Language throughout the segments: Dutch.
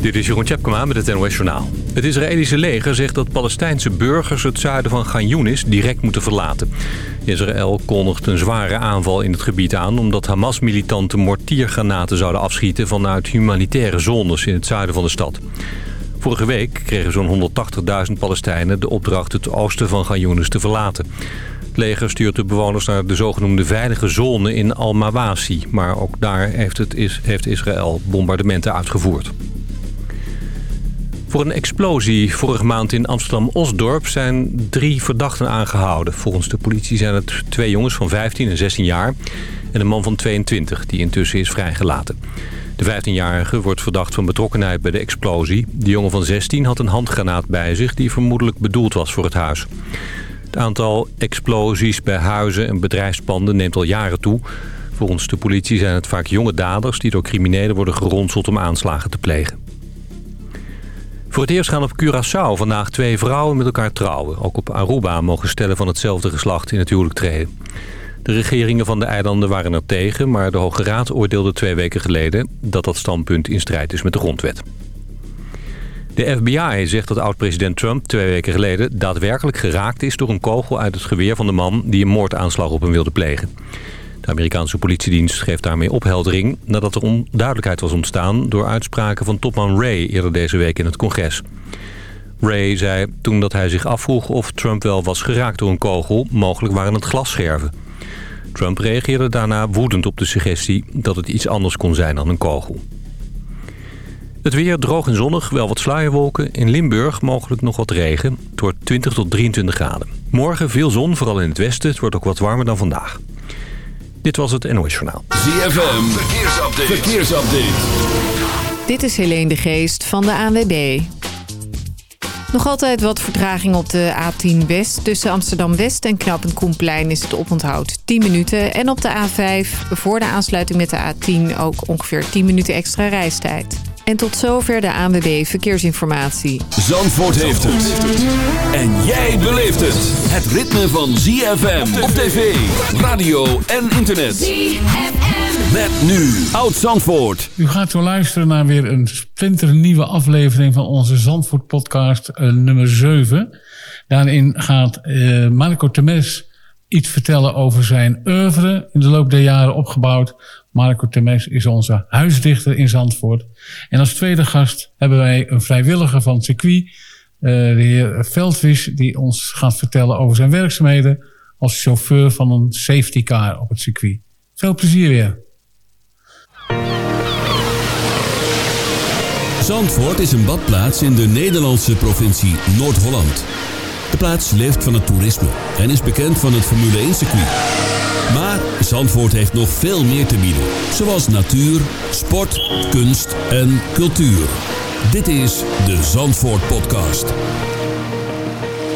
Dit is Jeroen Tjepkema met het NOS Journaal. Het Israëlische leger zegt dat Palestijnse burgers het zuiden van Yunis direct moeten verlaten. Israël kondigt een zware aanval in het gebied aan... omdat Hamas-militanten mortiergranaten zouden afschieten... vanuit humanitaire zones in het zuiden van de stad. Vorige week kregen zo'n 180.000 Palestijnen de opdracht het oosten van Yunis te verlaten. Het leger stuurt de bewoners naar de zogenoemde veilige zone in Al-Mawasi. Maar ook daar heeft, het heeft Israël bombardementen uitgevoerd. Voor een explosie vorige maand in Amsterdam-Osdorp zijn drie verdachten aangehouden. Volgens de politie zijn het twee jongens van 15 en 16 jaar en een man van 22 die intussen is vrijgelaten. De 15-jarige wordt verdacht van betrokkenheid bij de explosie. De jongen van 16 had een handgranaat bij zich die vermoedelijk bedoeld was voor het huis. Het aantal explosies bij huizen en bedrijfspanden neemt al jaren toe. Volgens de politie zijn het vaak jonge daders die door criminelen worden geronseld om aanslagen te plegen. Voor het eerst gaan op Curaçao vandaag twee vrouwen met elkaar trouwen. Ook op Aruba mogen stellen van hetzelfde geslacht in het huwelijk treden. De regeringen van de eilanden waren er tegen... maar de Hoge Raad oordeelde twee weken geleden... dat dat standpunt in strijd is met de grondwet. De FBI zegt dat oud-president Trump twee weken geleden... daadwerkelijk geraakt is door een kogel uit het geweer van de man... die een moordaanslag op hem wilde plegen. De Amerikaanse politiedienst geeft daarmee opheldering... nadat er onduidelijkheid was ontstaan... door uitspraken van topman Ray eerder deze week in het congres. Ray zei toen dat hij zich afvroeg of Trump wel was geraakt door een kogel. Mogelijk waren het glasscherven. Trump reageerde daarna woedend op de suggestie dat het iets anders kon zijn dan een kogel. Het weer droog en zonnig, wel wat sluierwolken. In Limburg mogelijk nog wat regen. Het wordt 20 tot 23 graden. Morgen veel zon, vooral in het westen. Het wordt ook wat warmer dan vandaag. Dit was het NOS Journaal. ZFM, verkeersupdate. verkeersupdate. Dit is Helene de Geest van de ANWB. Nog altijd wat vertraging op de A10 West. Tussen Amsterdam-West en Knappend Koenplein is het oponthoud 10 minuten. En op de A5 voor de aansluiting met de A10 ook ongeveer 10 minuten extra reistijd. En tot zover de ANWB Verkeersinformatie. Zandvoort heeft het. En jij beleeft het. Het ritme van ZFM op tv, radio en internet. ZFM. Met nu Oud Zandvoort. U gaat zo luisteren naar weer een splinternieuwe aflevering van onze Zandvoort podcast uh, nummer 7. Daarin gaat uh, Marco Temes iets vertellen over zijn oeuvre in de loop der jaren opgebouwd Marco Temes is onze huisdichter in Zandvoort. En als tweede gast hebben wij een vrijwilliger van het circuit, uh, de heer Veldwisch, die ons gaat vertellen over zijn werkzaamheden als chauffeur van een safety car op het circuit. Veel plezier weer. Zandvoort is een badplaats in de Nederlandse provincie Noord-Holland. De plaats leeft van het toerisme en is bekend van het Formule 1 circuit. Maar Zandvoort heeft nog veel meer te bieden. Zoals natuur, sport, kunst en cultuur. Dit is de Zandvoort Podcast.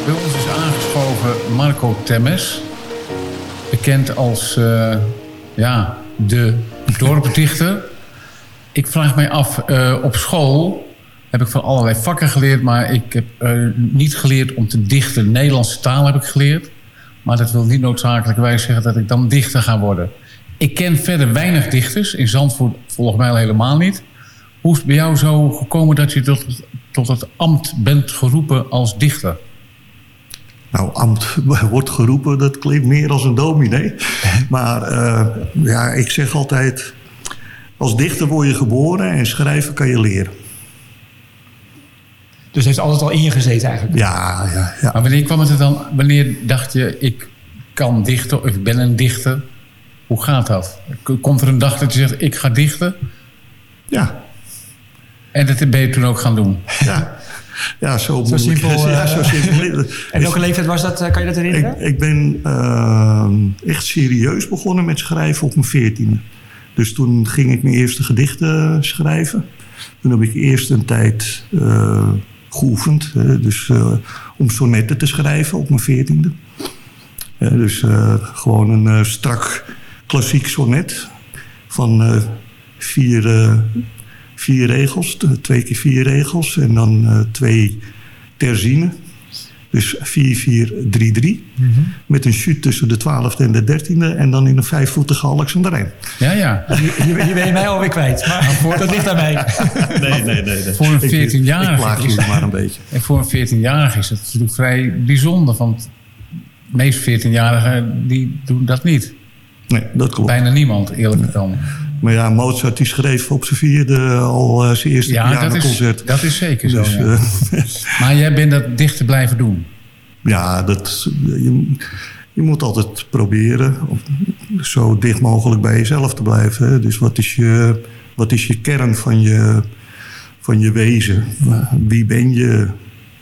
Bij ons is aangeschoven Marco Temes. Bekend als uh, ja, de dorpdichter. Ik vraag mij af, uh, op school heb ik van allerlei vakken geleerd... maar ik heb uh, niet geleerd om te dichten. Nederlandse taal heb ik geleerd. Maar dat wil niet noodzakelijkerwijs zeggen dat ik dan dichter ga worden. Ik ken verder weinig dichters. In Zandvoort volgens mij al helemaal niet. Hoe is het bij jou zo gekomen dat je tot, tot het ambt bent geroepen als dichter? Nou, ambt wordt geroepen, dat klinkt meer als een dominee. Maar uh, ja, ik zeg altijd... als dichter word je geboren en schrijven kan je leren. Dus heeft altijd al in je gezeten eigenlijk? Ja, ja, ja. Maar wanneer kwam het er dan? Wanneer dacht je, ik kan dichten of ik ben een dichter? Hoe gaat dat? Komt er een dag dat je zegt, ik ga dichten? Ja. En dat ben je toen ook gaan doen? Ja. Ja, zo, zo simpel. Ja, zo simpel. en welke leeftijd was dat? Kan je dat herinneren? Ik, ik ben uh, echt serieus begonnen met schrijven op mijn veertiende. Dus toen ging ik mijn eerste gedichten schrijven. Toen heb ik eerst een tijd... Uh, geoefend. dus uh, om sonnetten te schrijven op mijn veertiende. dus uh, gewoon een uh, strak klassiek sonnet van vier, vier regels, twee keer vier regels en dan twee terzinen. Dus 4-4-3-3. Met een shoot tussen de 12e en de 13e. En dan in een vijfvoetige Alexanderijn. Ja, ja. Hier, hier ben je mij alweer kwijt. Maar dat ligt aan mij. Nee, nee, nee. nee. Voor een 14-jarige Ik plaag is- jullie maar een beetje. En voor een 14-jarige is dat natuurlijk vrij bijzonder. Want de meeste 14-jarigen die doen dat niet. Nee, dat klopt. Bijna niemand, eerlijk dan. Maar ja, Mozart die schreef op zijn vierde al eh, zijn eerste Ja, dat is, pianoconcert. dat is zeker zo. Dus, ja. eh, Maar jij bent dat dichter blijven doen. ja, dat, je, je moet altijd proberen om zo dicht mogelijk bij jezelf te blijven. hè. Dus wat is je, wat is je kern van je, van je wezen? Wie ben je?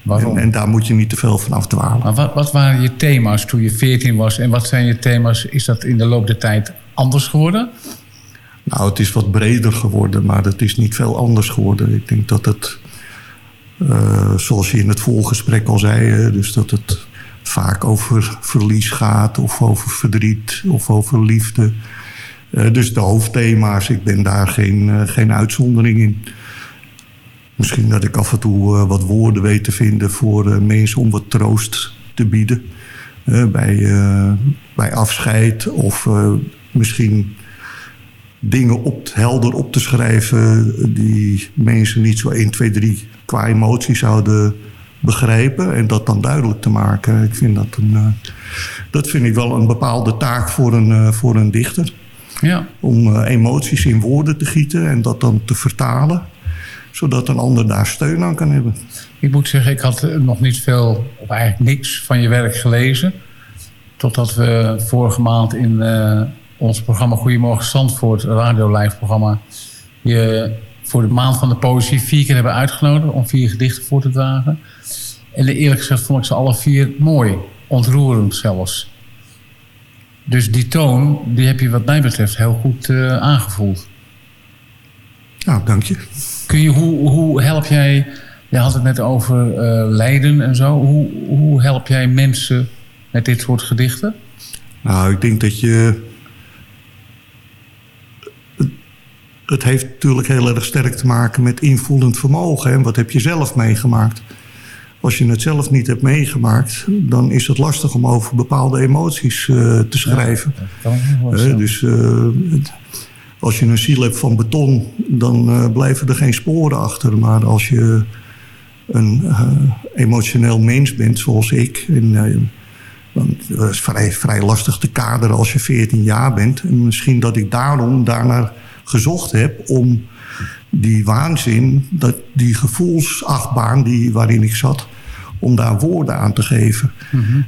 Waarom? En, en daar moet je niet te veel van afdwalen. Maar wat, wat waren je thema's toen je 14 was? En wat zijn je thema's? Is dat in de loop der tijd anders geworden? Nou, het is wat breder geworden, maar het is niet veel anders geworden. Ik denk dat het, eh, zoals je in het voorgesprek al zei, dus dat het vaak over verlies gaat, of over verdriet, of over liefde. Eh, dus de hoofdthema's, ik ben daar geen, eh, geen uitzondering in. Misschien dat ik af en toe wat woorden weet te vinden voor mensen om wat troost te bieden. Bij, bij afscheid of misschien dingen op, helder op te schrijven die mensen niet zo 1, 2, 3 qua emotie zouden begrijpen en dat dan duidelijk te maken. Ik vind dat, een, eh, dat vind ik wel een bepaalde taak voor een, eh, voor een dichter. Ja. Om eh, emoties in woorden te gieten en dat dan te vertalen, zodat een ander daar steun aan kan hebben. Ik moet zeggen, ik had nog niet veel, of eigenlijk niks van je werk gelezen. Totdat we vorige maand in ons programma Goedemorgen Zandvoort, radio live programma, je voor de maand van de poëzie vier keer hebben uitgenodigd om vier gedichten voor te dragen. En eerlijk gezegd vond ik ze alle vier mooi, ontroerend zelfs. Dus die toon, die heb je wat mij betreft heel goed eh, aangevoeld. Nou, dank je. Kun je, hoe, hoe help jij, je had het net over eh, lijden en zo. Hoe, hoe help jij mensen met dit soort gedichten? Nou, ik denk dat je. Het, het heeft natuurlijk heel erg sterk te maken met invoelend vermogen. En wat heb je zelf meegemaakt? Als je het zelf niet hebt meegemaakt, dan is het lastig om over bepaalde emoties eh, te schrijven. Dus eh, als je een ziel hebt van beton, dan eh, blijven er geen sporen achter. Maar als je een emotioneel mens bent, zoals ik, en, dan is het vrij, vrij lastig te kaderen als je 14 jaar bent. En misschien dat ik daarom daarnaar gezocht heb om die waanzin, dat, die gevoelsachtbaan die, waarin ik zat, om daar woorden aan te geven.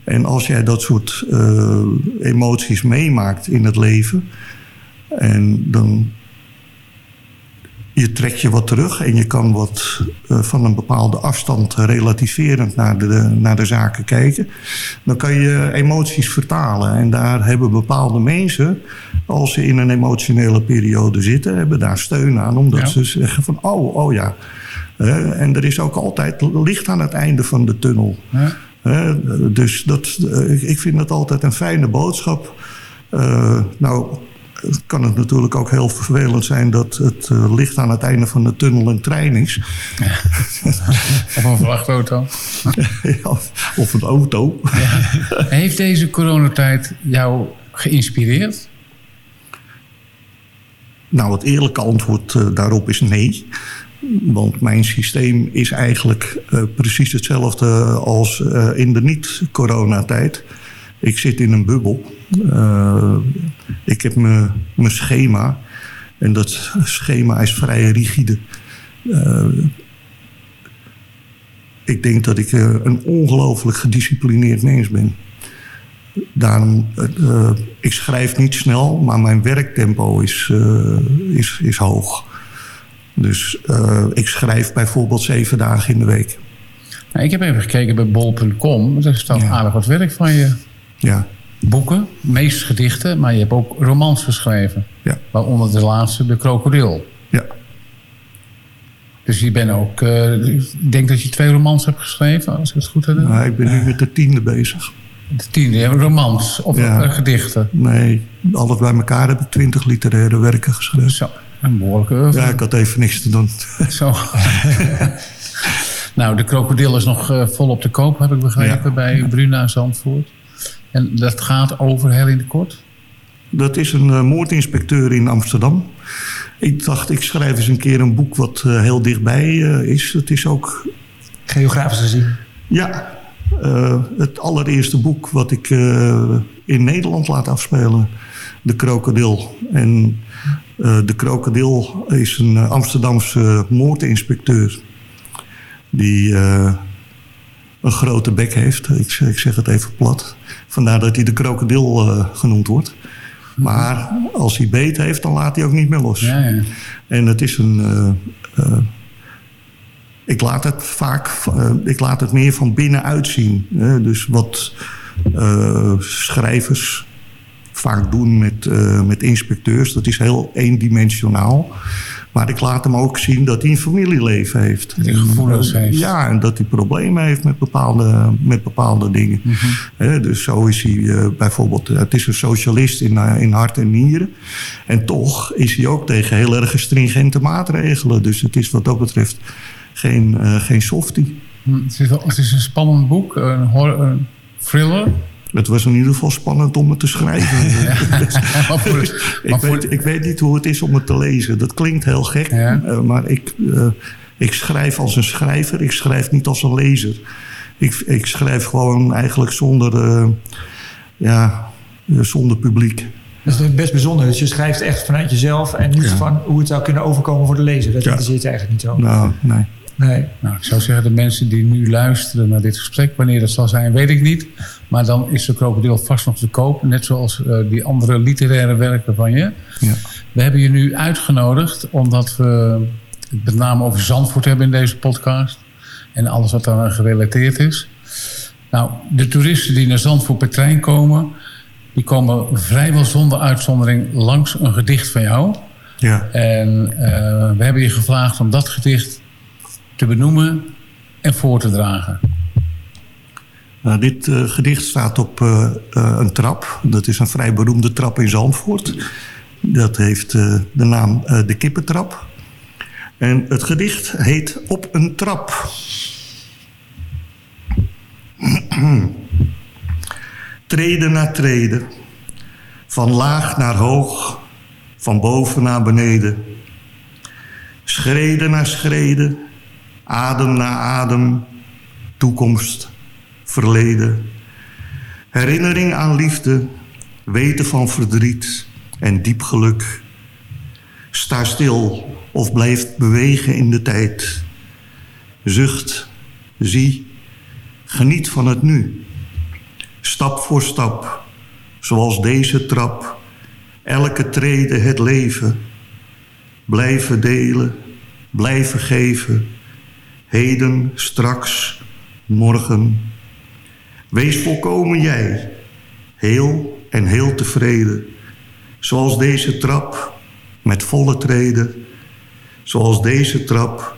En als jij dat soort eh, emoties meemaakt in het leven, en dan je trekt je wat terug en je kan wat eh, van een bepaalde afstand relativerend naar de, naar de zaken kijken. Dan kan je emoties vertalen. En daar hebben bepaalde mensen, als ze in een emotionele periode zitten, hebben daar steun aan. Omdat Ja. ze zeggen van, oh, oh ja. En er is ook altijd licht aan het einde van de tunnel. Ja. Dus dat, eh, ik- ik vind dat altijd een fijne boodschap. Eh, nou, kan het natuurlijk ook heel vervelend zijn dat het eh, licht aan het einde van de tunnel een trein is. Of een vrachtauto. Ja, of een auto. Heeft deze coronatijd jou geïnspireerd? Nou, het eerlijke antwoord eh, daarop is nee. Want mijn systeem is eigenlijk eh, precies hetzelfde als in de niet-coronatijd. Ik zit in een bubbel. Eh, ik heb mijn schema. En dat schema is vrij rigide. Eh, ik denk dat ik eh, een ongelooflijk gedisciplineerd mens ben. Daarom, ik schrijf niet snel, maar mijn werktempo is, is, is hoog. Dus ik schrijf bijvoorbeeld zeven dagen in de week. Nou, ik heb even gekeken bij bol.com. Er staat Ja. aardig wat werk van je. Ja, Boeken, meest gedichten, maar je hebt ook romans geschreven. ja, Waaronder de laatste, De Krokodil. ja. Dus je bent ook... eh, ik denk dat je twee romans hebt geschreven, als ik het goed heb. Nou, ik ben nu met de tiende bezig. De tiende, ja, romans of Ja. eh, gedichten. Nee, alles bij elkaar heb ik twintig literaire werken geschreven. Zo, een behoorlijke oeuvre. Ja, ik had even niks te doen. Zo. Nou, de krokodil is nog uh, vol op de koop, heb ik begrepen, bij Bruna Zandvoort. En dat gaat over heel in de kort? Dat is een uh, moordinspecteur in Amsterdam. Ik dacht, ik schrijf eens een keer een boek wat uh, heel dichtbij is. Het is ook... Geografisch gezien? Ja, het allereerste boek wat ik in Nederland laat afspelen. De krokodil. En de krokodil is een Amsterdamse moordinspecteur die uh, een grote bek heeft. Ik, ik, zeg het even plat. Vandaar dat hij de krokodil uh, genoemd wordt. Maar als hij beet heeft, dan laat hij ook niet meer los. Ja, ja. En het is een... Uh, ik laat het vaak... ik laat het meer van binnenuit zien. Dus wat schrijvers vaak doen met, met inspecteurs. Dat is heel eendimensionaal. Maar ik laat hem ook zien dat hij een familieleven heeft. Dat hij gevoelens heeft. Ja, en dat hij problemen heeft met bepaalde, met bepaalde dingen. Mhm. dus zo is hij uh, bijvoorbeeld... Het is een socialist in, uh, in hart en nieren. En toch is hij ook tegen heel erg stringente maatregelen. Dus het is wat dat betreft geen, uh, geen softie. Hm, het is, het is een spannend boek. Een, horror, een thriller. Het was in ieder geval spannend om het te schrijven. ik, weet, ik, weet, niet hoe het is om het te lezen. Dat klinkt heel gek, uh, maar ik, uh, ik schrijf als een schrijver. Ik schrijf niet als een lezer. Ik, ik schrijf gewoon eigenlijk zonder, uh, ja, zonder publiek. Dat is best bijzonder. Dus je schrijft echt vanuit jezelf en niet van hoe het zou kunnen overkomen voor de lezer. Dat interesseert je eigenlijk niet zo. Nou, nee. Nee. Nou, ik zou zeggen, de mensen die nu luisteren naar dit gesprek, wanneer dat zal zijn, weet ik niet. Maar dan is de krokodil vast nog te koop. Net zoals uh, die andere literaire werken van je. Ja. We hebben je nu uitgenodigd omdat we het met name over Zandvoort hebben in deze podcast. En alles wat daar gerelateerd is. Nou, de toeristen die naar Zandvoort per trein komen... die komen vrijwel zonder uitzondering langs een gedicht van jou. Ja. En uh, we hebben je gevraagd om dat gedicht te benoemen en voor te dragen. Nou, dit uh, gedicht staat op uh, uh, een trap. Dat is een vrij beroemde trap in Zandvoort. Dat heeft de naam De Kippentrap. En het gedicht heet Op een trap. treden naar treden. Van laag naar hoog. Van boven naar beneden. Schreden naar schreden adem na adem, toekomst, verleden. Herinnering aan liefde, weten van verdriet en diep geluk. Sta stil of blijf bewegen in de tijd. Zucht, zie, geniet van het nu. Stap voor stap, zoals deze trap, elke trede het leven. Blijven delen, blijven geven heden, straks, morgen. Wees volkomen jij, heel en heel tevreden, zoals deze trap met volle treden, zoals deze trap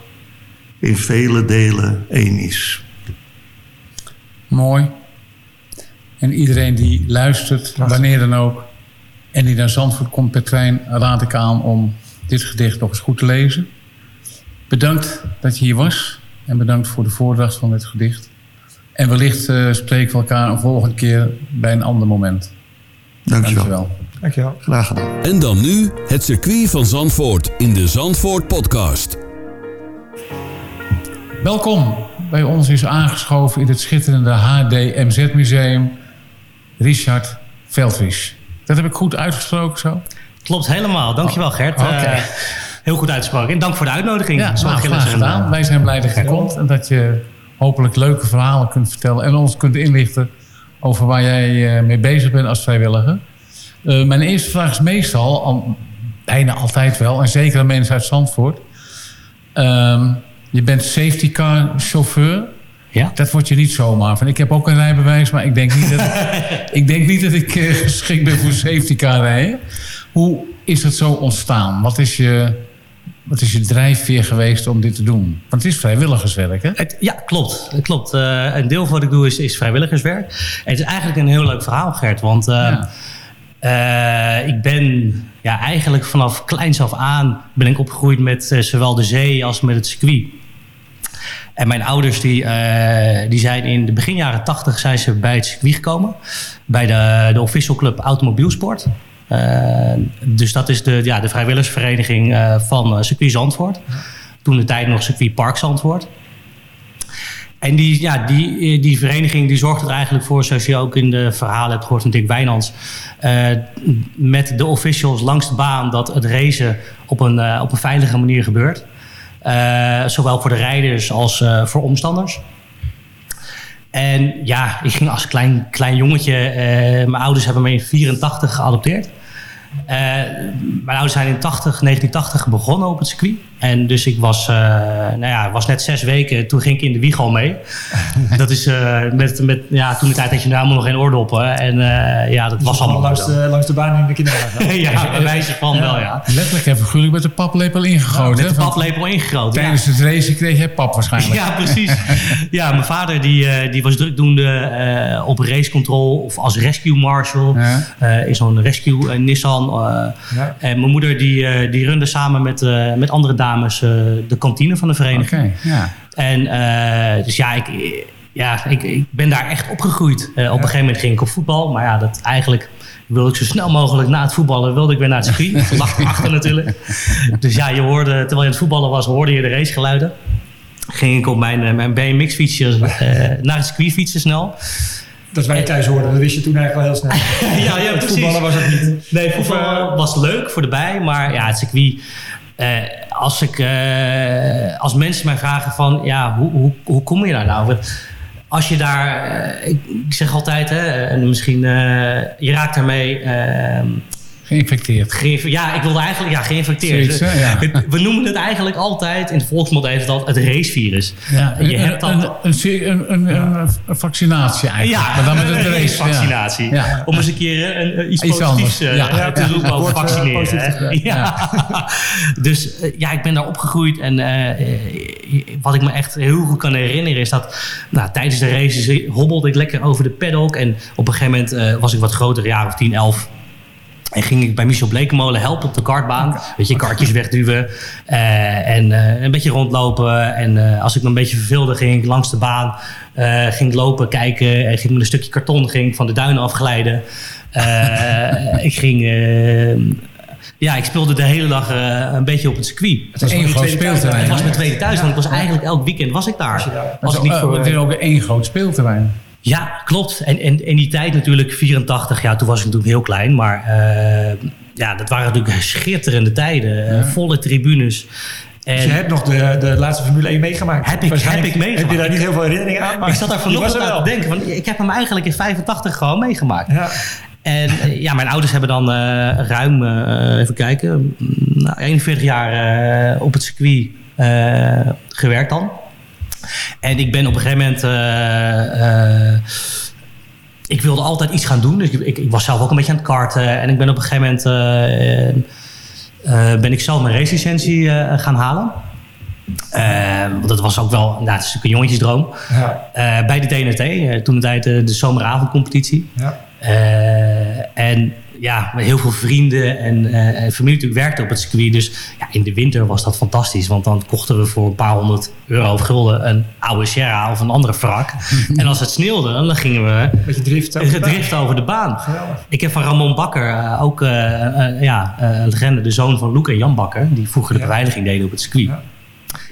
in vele delen één is. Mooi. En iedereen die luistert, wanneer dan ook, en die naar Zandvoort komt per trein, raad ik aan om dit gedicht nog eens goed te lezen. Bedankt dat je hier was. En bedankt voor de voordracht van dit gedicht. En wellicht uh, spreken we elkaar een volgende keer bij een ander moment. Dankjewel. Dankjewel. Dankjewel. Graag gedaan. En dan nu het circuit van Zandvoort in de Zandvoort podcast. Welkom. Bij ons is aangeschoven in het schitterende HDMZ Museum Richard Veldwies. Dat heb ik goed uitgesproken zo? Klopt helemaal. Dankjewel Gert. Oké. Okay. Uh, heel goed uitgesproken. En dank voor de uitnodiging. Ja, nou, graag gedaan. Wij zijn blij dat je komt en dat je hopelijk leuke verhalen kunt vertellen... en ons kunt inlichten over waar jij eh, mee bezig bent als vrijwilliger. Uh, mijn eerste vraag is meestal, al, bijna altijd wel... en zeker aan mensen uit Zandvoort... Uh, je bent safety car chauffeur... Ja. Dat wordt je niet zomaar van. Ik heb ook een rijbewijs, maar ik denk niet dat, ik, denk niet dat ik uh, geschikt ben voor safety car rijden. Hoe is het zo ontstaan? Wat is je wat is je drijfveer geweest om dit te doen? Want het is vrijwilligerswerk, hè? Het, ja, klopt. Klopt. Uh, een deel van wat ik doe is, is vrijwilligerswerk. het is eigenlijk een heel leuk verhaal, Gert. Want uh, uh, ik ben ja, eigenlijk vanaf kleins af aan ben ik opgegroeid met zowel de zee als met het circuit. En mijn ouders die, eh, die zijn in de begin jaren tachtig zijn ze bij het circuit gekomen. Bij de, de official club Automobielsport. Uh, dus dat is de, ja, de vrijwilligersvereniging uh, van circuit Zandvoort. Toen de tijd nog circuit Park Zandvoort. En die, ja, die, die vereniging die zorgt er eigenlijk voor, zoals je ook in de verhalen hebt gehoord van Dick Wijnands, met de officials langs de baan dat het racen op een, op een veilige manier gebeurt. Zowel voor de rijders als voor omstanders. En ja, ik ging als klein, klein jongetje, mijn ouders hebben me in 84 geadopteerd. Mijn ouders zijn in 80, 1980 begonnen op het circuit. En dus ik was, uh, nou ja, was net zes weken, toen ging ik in de wieg al mee. dat is uh, met, met, ja, toen de tijd had je nou helemaal nog geen oordoppen. En uh, ja, dat dus was allemaal langs de, langs de baan in de kinderwagen. ja, bij wijze van ja. wel, ja. Letterlijk en figuurlijk met de paplepel ingegoten. met de paplepel ingegoten, Tijdens ja. het racen kreeg je pap waarschijnlijk. ja, precies. ja, mijn vader die, die was drukdoende op racecontrol of als rescue marshal. Ja. in zo'n rescue Nissan. En mijn moeder die, die runde samen met, met andere dames uh, de kantine van de vereniging. Okay, ja. En uh, dus ja, ik, ja ik, ik ben daar echt opgegroeid. Uh, op een gegeven moment ging ik op voetbal. Maar ja, dat eigenlijk wilde ik zo snel mogelijk na het voetballen wilde ik weer naar het circuit. Dat lag erachter natuurlijk. Dus ja, je hoorde, terwijl je aan het voetballen was, hoorde je de racegeluiden. Ging ik op mijn, mijn BMX fietsje naar het circuit fietsen snel. Dat wij thuis hoorden, dat wist je toen eigenlijk al heel snel. ja, ja, het precies. voetballen was het niet. Nee, voetballen was leuk voor de bij, maar ja, het circuit... Uh, als, ik, uh, als mensen mij vragen van, ja, hoe, hoe, hoe kom je daar nou? Als je daar, uh, ik, zeg altijd, hè, en misschien, je raakt daarmee... Geïnfecteerd. Ge ja, ik wilde eigenlijk, ja, geïnfecteerd. Zoiets, ja. We noemen het eigenlijk altijd, in de volksmond even dat, het racevirus. Ja, je hebt een, dat, een, een, een, een vaccinatie eigenlijk. Ja, maar dan met het een race. vaccinatie. Ja. Om eens een keer een, een, iets, Iets positiefs anders. uh, Ja. te Ja. roepen over uh, vaccineren. positief, ja. dus ja, ik ben daar opgegroeid. En uh, wat ik me echt heel goed kan herinneren is dat nou, tijdens de races hobbelde ik lekker over de paddock. En op een gegeven moment was ik wat groter, jaar of 10, 11. En ging ik bij Michel Blekemolen helpen op de kartbaan. Okay. Weet je, kartjes wegduwen. Uh, en uh, een beetje rondlopen. En uh, als ik me een beetje verveelde, ging ik langs de baan. ging lopen, kijken. En ging met een stukje karton ging van de duinen afglijden. ik ging... ja, ik speelde de hele dag een beetje op het circuit. Het was één groot speelterrein. Het was mijn tweede thuis, want ik was eigenlijk elk weekend was ik daar. Was ik niet voor, het is ook één groot speelterrein. Ja, klopt. En in die tijd natuurlijk, 84, ja, toen was ik natuurlijk heel klein. Maar uh, ja, dat waren natuurlijk schitterende tijden. Ja. Volle tribunes. En dus je hebt nog de, de laatste Formule 1 meegemaakt? Heb ik, heb ik meegemaakt. Heb je daar niet heel veel herinneringen aan? Maar ik zat daar vanochtend aan te denken. Want ik heb hem eigenlijk in 85 gewoon meegemaakt. Ja. En ja, mijn ouders hebben dan uh, ruim, uh, even kijken, nou, 41 jaar uh, op het circuit gewerkt dan. En ik ben op een gegeven moment. Uh, uh, ik wilde altijd iets gaan doen. Dus ik, ik, ik, was zelf ook een beetje aan het karten. En ik ben op een gegeven moment. Uh, ben ik zelf mijn racelicentie gaan halen. want dat was ook wel. Nou, het is een jongetjesdroom. Ja. bij de TNT. toen de tijd de zomeravondcompetitie. Ja. en ja, met heel veel vrienden en, uh, en familie natuurlijk werkte op het circuit. Dus ja, in de winter was dat fantastisch. Want dan kochten we voor een paar honderd euro of gulden een oude Sierra of een andere wrak. en als het sneeuwde, dan gingen we Beetje drift over, drift over de baan. Ik heb van Ramon Bakker, uh, ook uh, ja, een legende, de zoon van Loek en Jan Bakker. Die vroeger de beveiliging deden op het circuit.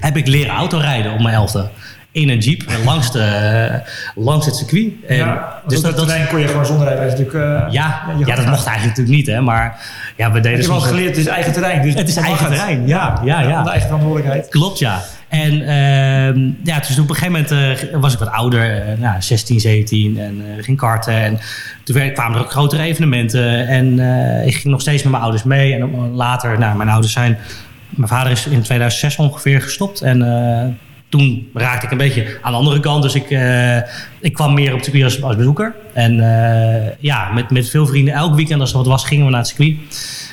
Heb ik leren autorijden op mijn elfde in een jeep langs, de, langs het circuit. En ja, dus dat, dat kon je gewoon zonder rijden natuurlijk. Uh, ja, ja, dat mocht eigenlijk natuurlijk niet, hè? Maar ja, we deden. Je hebt geleerd, het is eigen terrein. Dus het is eigen terrein, ja, ja, ja. De eigen verantwoordelijkheid. Klopt, ja. En uh, ja, dus op een gegeven moment uh, was ik wat ouder, uh, nou, 16, 17 en ging karten. En toen kwamen er ook grotere evenementen. En ik ging nog steeds met mijn ouders mee. En later, nou, mijn ouders zijn. Mijn vader is in 2006 ongeveer gestopt. En toen raakte ik een beetje aan de andere kant. Dus ik, uh, ik kwam meer op het circuit als, als bezoeker. En uh, ja, met, met veel vrienden elk weekend als er wat was, gingen we naar het circuit.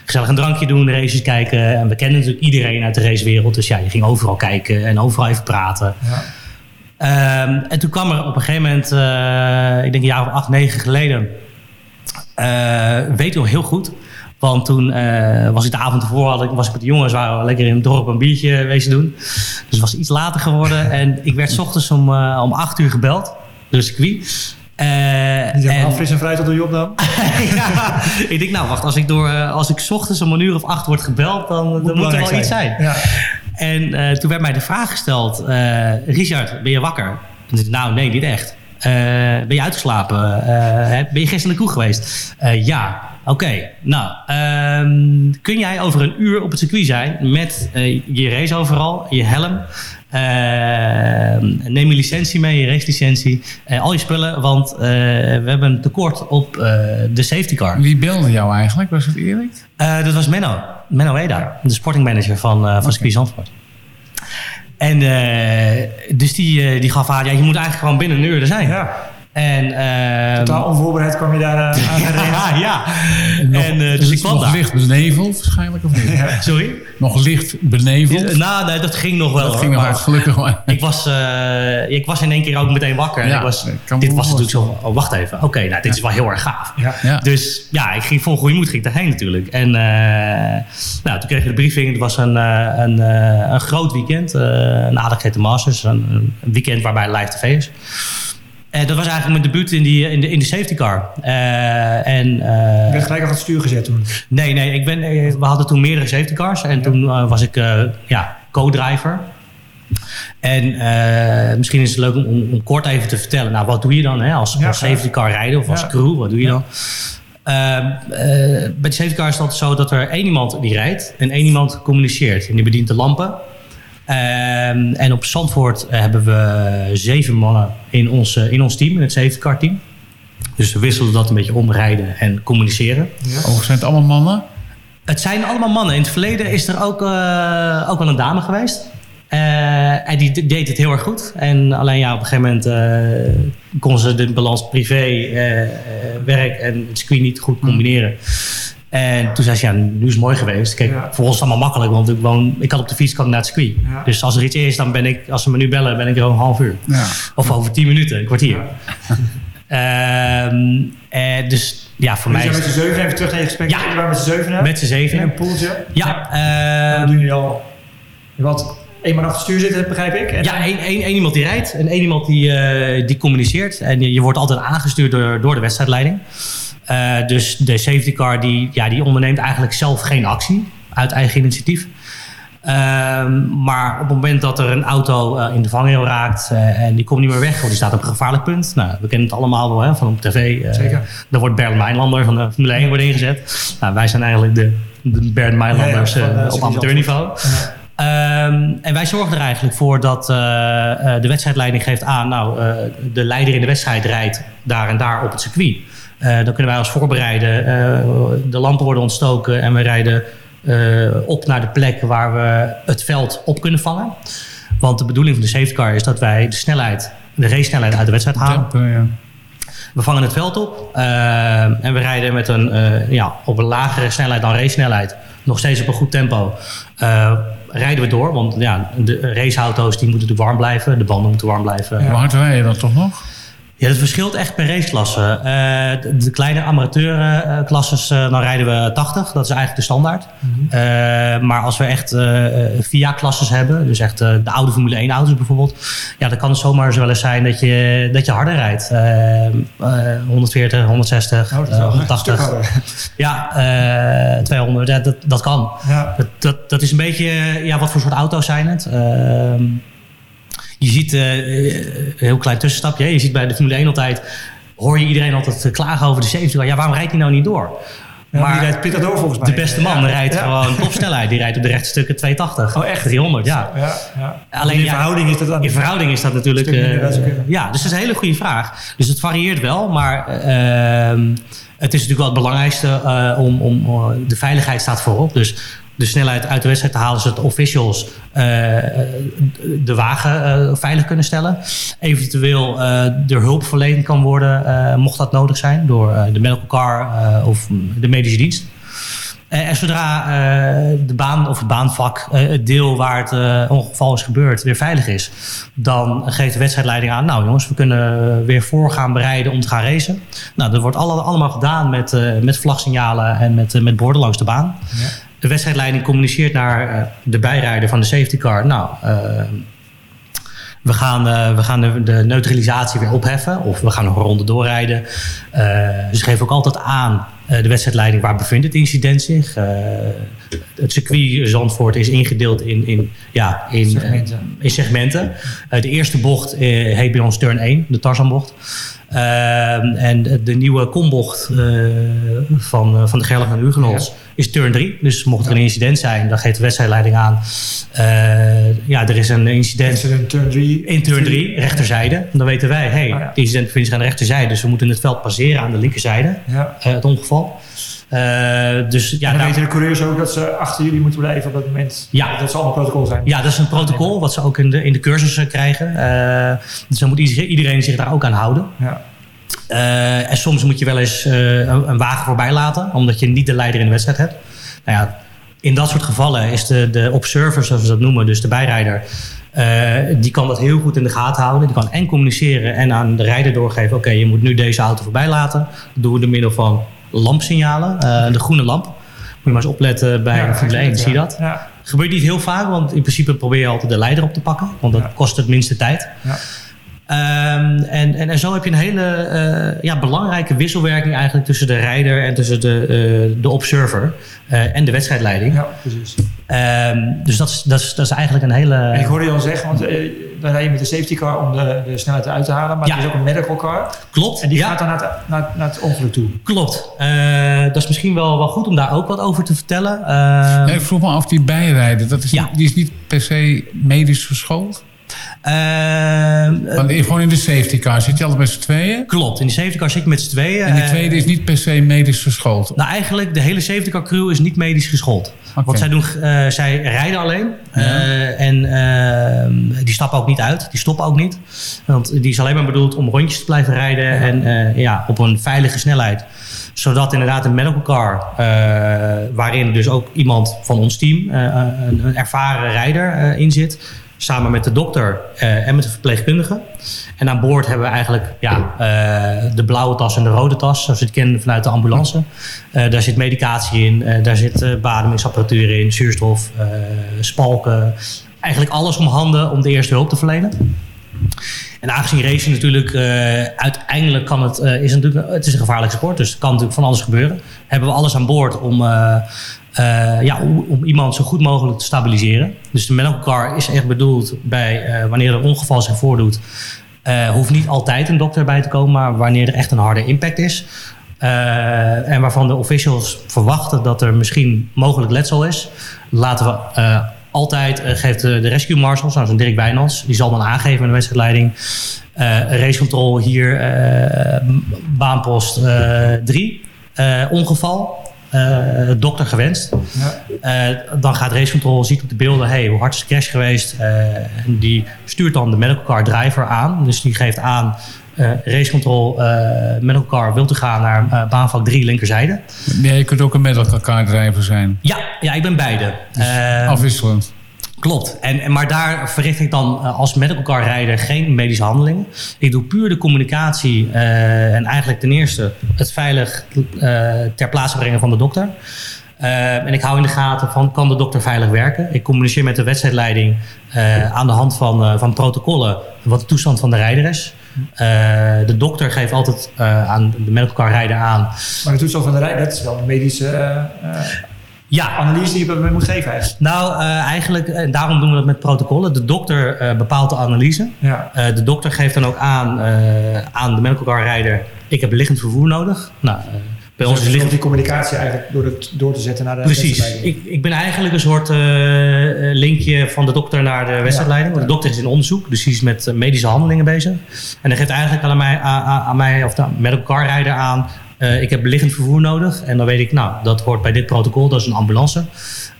Gezellig een drankje doen, races kijken. En we kenden natuurlijk iedereen uit de racewereld. Dus ja, je ging overal kijken en overal even praten. Ja. Um, en toen kwam er op een gegeven moment, uh, ik denk een jaar of acht, negen geleden... weet u nog heel goed... Want toen uh, was ik de avond ervoor, had ik, was ik met de jongens, waren we lekker in het dorp een biertje wezen doen. het was iets later geworden. En ik werd 's ochtends om, eh, om 8 uur gebeld. door het circuit. Eh, Niet helemaal en- fris en fruit op de job dan? ja, ik denk, nou wacht, als ik, door, eh, als ik 's ochtends om een uur of acht word gebeld, dan, dan moet er wel iets zijn. Ja. En eh, toen werd mij de vraag gesteld: eh, Richard, ben je wakker? En ik nou, nee, niet echt. Eh, ben je uitgeslapen? Eh, ben je gisteren naar de kroeg geweest? Eh, ja. Oké, nou, ehm, kun jij over een uur op het circuit zijn met eh, je race overal, je helm, eh, neem je licentie mee, je racelicentie, eh, al je spullen, want eh, we hebben een tekort op de safety car. Wie belde jou eigenlijk? Was het Erik? Dat was Menno. Menno Eda, de sportingmanager van, van Circuit Zandvoort. En dus die, die gaf aan, ja, je moet eigenlijk gewoon binnen een uur er zijn. ja. En, ehm, Totaal onvoorbereid kwam je daar eh, aan ja, ja. Nog- En, eh, dus ik kwam nog daar. licht beneveld waarschijnlijk of niet? Sorry? Nog licht beneveld? Nou, nee, dat ging nog wel. dat hoor, ging nog maar wel gelukkig maar. Ik was, eh, ik was in één keer ook meteen wakker. En Ja, ik was, dit was wel natuurlijk zo, oh, wacht even. Oké, nou, dit is wel heel erg gaaf. Ja. Ja. Dus ja, ik ging vol goede moed ging ik daarheen natuurlijk. En eh, nou, toen kreeg je de briefing. Het was een, eh, een, eh, een groot weekend. eh, een aardig hete Masters. Een, een weekend waarbij live tv is. En dat was eigenlijk mijn debuut in, die, in, de, in de safety car. Eh, en, eh, Je werd gelijk al het stuur gezet toen. Nee, nee, ik ben, eh, we hadden toen meerdere safety cars. En toen eh, was ik eh, ja, co-driver. En eh, misschien is het leuk om, om, kort even te vertellen. Nou, wat doe je dan hè, als, Ja, als safety car rijden of als crew? Wat doe je dan? Ehm, eh, bij de safety car is het altijd zo dat er één iemand die rijdt en één iemand communiceert. En die bedient de lampen. Ehm, en op Zandvoort eh, hebben we zeven mannen in ons, eh, in ons team, in het car team. Dus we wisselen dat een beetje omrijden en communiceren. Overigens zijn het allemaal mannen. Het zijn allemaal mannen. In het verleden is er ook, eh, ook wel een dame geweest. En die deed het heel erg goed. En alleen ja, op een gegeven moment eh, kon ze de balans privé, werk en het circuit niet goed combineren. En toen zei ze, ja, nu is het mooi geweest. Kijk, Ja. voor ons is het allemaal makkelijk, want ik, woon, ik had op de fiets kan naar het circuit. Ja. Dus als er iets is, dan ben ik, als ze me nu bellen, ben ik er over een half uur. Ja. Of over tien minuten, een kwartier. Ehm, eh, dus ja, voor We mij met z'n zeven even terug naar je gesprek. Ja. Je met z'n zeven met z'n in zeven. een poeltje. Ja, Dan ehm, doen jullie al... Had één man achter het stuur zitten, begrijp ik. En Ja, één, één, één iemand die rijdt en één iemand die, eh, die communiceert. En je, je wordt altijd aangestuurd door, door de wedstrijdleiding. Eh, dus de safety car die, ja, die onderneemt eigenlijk zelf geen actie uit eigen initiatief. Ehm, maar op het moment dat er een auto eh, in de vangrail raakt en die komt niet meer weg, of die staat op een gevaarlijk punt. Nou, we kennen het allemaal wel hè, van op tv. eh, Zeker. Dan wordt Bernd Mijnlander van de Formule 1 wordt ingezet. Nou, wij zijn eigenlijk de, de Bernd Mijnlanders Ja, ja, van, op amateurniveau. Ja. Ehm, en wij zorgen er eigenlijk voor dat eh, eh, de wedstrijdleiding geeft aan... nou, eh, de leider in de wedstrijd rijdt daar en daar op het circuit. Dan kunnen wij ons voorbereiden. De lampen worden ontstoken en we rijden op naar de plek... waar we het veld op kunnen vangen. Want de bedoeling van de safety car is dat wij de snelheid... de race snelheid uit de wedstrijd halen. Ja. We vangen het veld op en we rijden met een, ja, op een lagere snelheid dan race snelheid. Nog steeds op een goed tempo. Rijden we door, want ja, de raceauto's die moeten natuurlijk warm blijven. De banden moeten warm blijven. Hoe hard rij je dan toch nog? Ja, dat verschilt echt per raceklasse. Eh, de, kleine amateurklasses, eh, dan rijden we 80. Dat is eigenlijk de standaard. Eh, maar als we echt VIA-klasses hebben, dus echt de oude Formule 1 auto's bijvoorbeeld. Ja, dan kan het zomaar zo wel eens zijn dat je, dat je harder rijdt. Eh, eh, 140, 160, Nou, dat is eh, wel een stuk 180. harder. Ja, eh 200, ja, dat, dat kan. Ja. Dat, dat, dat is een beetje, ja, wat voor soort auto's zijn het? Je ziet, eh, eh, een heel klein tussenstapje, je ziet bij de Formule 1 altijd, hoor je iedereen altijd eh, klagen over de safety car. Ja, waarom rijdt hij nou niet door? Ja, Maar die rijdt pittig door volgens mij. De beste man Ja. rijdt Ja. gewoon topsnelheid. Die rijdt op de rechtstukken 280. Oh, echt? 300, ja. Alleen, in verhouding is dat dan... In verhouding is dat natuurlijk... Eh, ja, dus dat is een hele goede vraag. Dus het varieert wel, maar ehm, het is natuurlijk wel het belangrijkste eh, om, om eh, de veiligheid staat voorop. Dus de snelheid uit de wedstrijd te halen, zodat de officials eh, de wagen eh, veilig kunnen stellen. Eventueel eh er hulp verleend kan worden, eh, mocht dat nodig zijn, door eh, de medical car eh, of de medische dienst. Eh, En zodra eh, de baan of het baanvak, eh, het deel waar het eh, ongeval is gebeurd, weer veilig is, dan geeft de wedstrijdleiding aan, nou jongens, we kunnen weer voor gaan bereiden om te gaan racen. Nou, dat wordt alle- allemaal gedaan met, eh, met vlagsignalen en met, eh, met borden langs de baan. De wedstrijdleiding communiceert naar eh, de bijrijder van de safety car. Nou, eh, we gaan, eh, we gaan de, de neutralisatie weer opheffen. Of we gaan nog een ronde doorrijden. Ze geven ook altijd aan, de wedstrijdleiding, waar bevindt het incident zich. Het circuit Zandvoort is ingedeeld in, in, ja, in Segmenten. in segmenten. De eerste bocht heet bij ons turn 1, de Tarzanbocht. Ehm, en de, de nieuwe kombocht eh, van, eh, van de Gerlach naar de Hugenholz is turn 3. Dus mocht er een incident zijn, dan geeft de wedstrijdleiding aan. eh, ja, er is een incident Mensen in turn 3. in turn 3, rechterzijde. Dan weten wij, hey, ja. het incident bevindt zich aan de rechterzijde. Dus we moeten het veld passeren aan de linkerzijde, het ongeval. Eh, dus ja, en dan weten de coureurs ook dat ze achter jullie moeten blijven op dat moment. Ja. Dat ze allemaal protocol zijn. Ja, dat is een protocol wat ze ook in de, in de cursus eh, krijgen. Eh, dus dan moet iedereen, zich daar ook aan houden. Ja. En soms moet je wel eens een, een wagen voorbij laten, omdat je niet de leider in de wedstrijd hebt. Nou ja, in dat soort gevallen is de, de observer, zoals we dat noemen, dus de bijrijder, die kan dat heel goed in de gaten houden. Die kan en communiceren en aan de rijder doorgeven: oké, je moet nu deze auto voorbij laten. Dat doen we door middel van lampsignalen, eh, de groene lamp. Moet je maar eens opletten bij Ja, Formule 1, ja. zie je dat? Ja. Gebeurt niet heel vaak, want in principe probeer je altijd de leider op te pakken. Want dat kost het minste tijd. Ja. Ehm, en, en, en zo heb je een hele eh, ja, belangrijke wisselwerking eigenlijk tussen de rijder en tussen de, eh, de observer en de wedstrijdleiding. ja, precies. Ehm, dus dat is, dat, is, dat is eigenlijk een hele... En ik hoorde je al zeggen, want dan rij je met de safety car om de, de snelheid uit te halen. Maar Ja. er is ook een medical car. Klopt. En die ja, gaat dan naar het, naar, naar het ongeluk toe. klopt. Eh, dat is misschien wel, wel goed om daar ook wat over te vertellen. Ja, ik vroeg me af, die bijrijden, dat is, niet- die is niet per se medisch geschoold? Ehm, Want gewoon in de safety car zit je altijd met z'n tweeën. klopt. In die safety car zit je met z'n tweeën. En die Eh, tweede is niet per se medisch geschoold. Nou, eigenlijk de hele safety car crew is niet medisch geschoold. Want zij, doen, eh, zij rijden alleen. Eh, en eh, die stappen ook niet uit. Die stoppen ook niet. Want die is alleen maar bedoeld om rondjes te blijven rijden. En ja, op een veilige snelheid. Zodat inderdaad een medical car, waarin dus ook iemand van ons team, een, ervaren rijder in zit. Samen met de dokter eh, en met de verpleegkundige. En aan boord hebben we eigenlijk ja, eh, de blauwe tas en de rode tas, zoals je het kennen vanuit de ambulance. Eh, daar zit medicatie in, daar zit bademingsapparatuur in, zuurstof, spalken. Eigenlijk alles om handen om de eerste hulp te verlenen. En aangezien racen natuurlijk eh, uiteindelijk kan het, eh, is natuurlijk, het is een gevaarlijke sport, dus kan natuurlijk van alles gebeuren. Hebben we alles aan boord om, eh, ja, om, iemand zo goed mogelijk te stabiliseren. Dus de medical car is echt bedoeld bij wanneer er ongeval zich voordoet. hoeft niet altijd een dokter bij te komen, maar wanneer er echt een harde impact is. en waarvan de officials verwachten dat er misschien mogelijk letsel is, laten we altijd, eh, geeft de, de rescue marshal, zoals een Dirk Wijnands, die zal dan aangeven in de wedstrijdleiding. eh racecontrol hier, eh, baanpost 3, ongeval, eh, dokter gewenst. Ja. Eh, dan gaat racecontrol, ziet op de beelden, hey, hoe hard is de crash geweest? Eh, en die stuurt dan de medical car driver aan. Dus die geeft aan, eh racecontrol, eh medical car, wilt u gaan naar eh, baanvak 3 linkerzijde? Ja, je kunt ook een medical car driver zijn. Ja, ja ik ben beide. Eh, Afwisselend. Klopt. En, maar daar verricht ik dan eh, als medical car rijder geen medische handelingen. Ik doe puur de communicatie eh, en eigenlijk ten eerste het veilig eh, ter plaatse brengen van de dokter. Eh, en ik hou in de gaten van kan de dokter veilig werken. Ik communiceer met de wedstrijdleiding eh, aan de hand van, eh, van protocollen wat de toestand van de rijder is. De dokter geeft altijd aan de medical car rijder aan. Maar de toestand van de rij, dat is wel een medische Ja, analyse die je moet geven eigenlijk. nou eigenlijk, en daarom doen we dat met protocollen. De dokter bepaalt de analyse. Ja. De dokter geeft dan ook aan aan de medical car rijder... ik heb liggend vervoer nodig. Nou, bij Dus die communicatie eigenlijk door, het, door te zetten naar de Precies. Ik, ik ben eigenlijk een soort eh, eh, linkje van de dokter naar de wedstrijdleiding. Want de dokter is in onderzoek, dus die is met eh, medische handelingen bezig. En hij geeft eigenlijk aan mij, aan, aan- mij of de medical car rijder aan... ik heb liggend vervoer nodig. En dan weet ik, nou, dat hoort bij dit protocol, dat is een ambulance.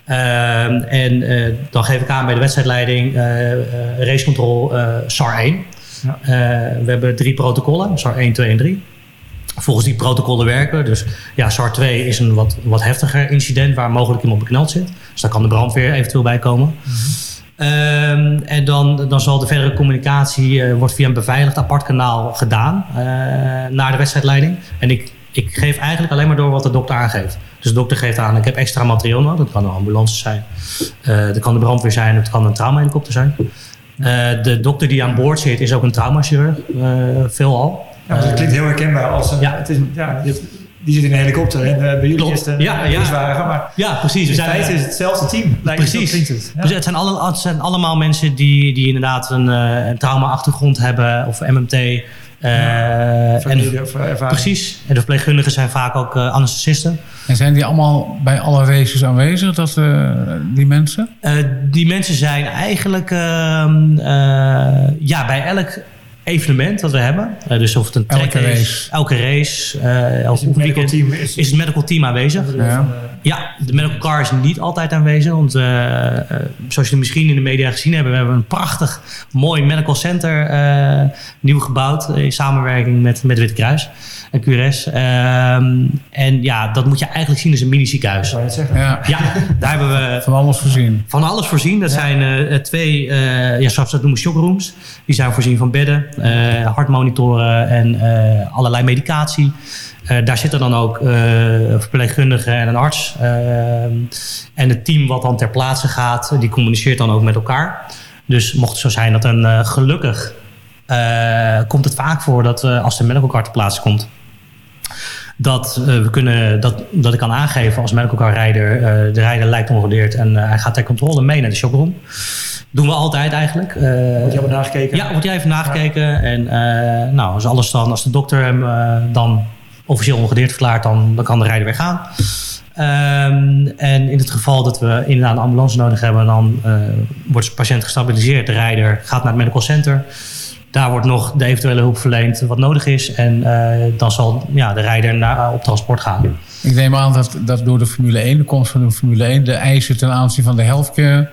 En dan geef ik aan bij de wedstrijdleiding racecontrol SAR 1. Ja. We hebben drie protocollen, SAR 1, 2 en 3. Volgens die protocollen werken. we. Dus ja, SAR 2 is een wat, wat heftiger incident waar mogelijk iemand bekneld zit. Dus daar kan de brandweer eventueel bij komen. Ehm, en dan, dan zal de verdere communicatie eh, wordt via een beveiligd apart kanaal gedaan eh, naar de wedstrijdleiding. En ik Ik geef eigenlijk alleen maar door wat de dokter aangeeft. Dus de dokter geeft aan, ik heb extra materiaal nodig. Dat kan een ambulance zijn, uh, dat kan de brandweer zijn, het kan een traumahelikopter zijn. Uh, de dokter die aan boord zit is ook een traumachirurg, uh, veelal. Ja, dat klinkt heel herkenbaar als een, ja. Het is, ja, die zit in een helikopter en uh, bij jullie is het een ja, ja. Maar ja, precies. In feite is het hetzelfde team. Precies. Het, het. Ja. Dus het zijn, alle, het zijn allemaal mensen die, die inderdaad een, een trauma-achtergrond hebben of MMT. Uh, ja, en, precies. En de verpleegkundigen zijn vaak ook uh, anesthesisten. En zijn die allemaal bij alle races aanwezig, dat, uh, die mensen? Uh, die mensen zijn eigenlijk ehm, ja, bij elk evenement dat we hebben. Uh, dus of het een elke race. Elke race. Uh, elke is, team, is, is het medical team aanwezig. Ja. Ja, de medical car is niet altijd aanwezig. Want uh, zoals jullie misschien in de media gezien hebben... we hebben een prachtig mooi medical center nieuw gebouwd... in samenwerking met, met Witte Kruis en QRS. Um, en ja, dat moet je eigenlijk zien als een mini-ziekenhuis. Zou je het zeggen? Ja. ja, daar hebben we... Van alles voorzien. Van alles voorzien. Dat ja. zijn twee, ja, zoals we dat noemen, shockrooms. Die zijn voorzien van bedden. Uh, hartmonitoren en uh, allerlei medicatie. Uh, daar zitten dan ook verpleegkundigen en een arts. en het team wat dan ter plaatse gaat, die communiceert dan ook met elkaar. Dus mocht het zo zijn dat een gelukkig komt het vaak voor dat als de medical car ter plaatse komt, dat, uh, we kunnen, dat, dat ik kan aangeven als medical car rijder, uh, de rijder lijkt ongedeerd en uh, hij gaat ter controle mee naar de shockroom. Doen we altijd eigenlijk. wordt jij even nagekeken? Ja, wordt jij even nagekeken. Ja. En nou, als alles dan, als de dokter hem dan officieel ongedeerd verklaart, dan, dan kan de rijder weer gaan. Um, en in het geval dat we inderdaad een ambulance nodig hebben, dan wordt de patiënt gestabiliseerd. De rijder gaat naar het medical center. Daar wordt nog de eventuele hulp verleend wat nodig is. En uh, dan zal ja, de rijder naar, op transport gaan. Ik neem aan dat, dat door de Formule 1, de komst van de Formule 1... de eisen ten aanzien van de healthcare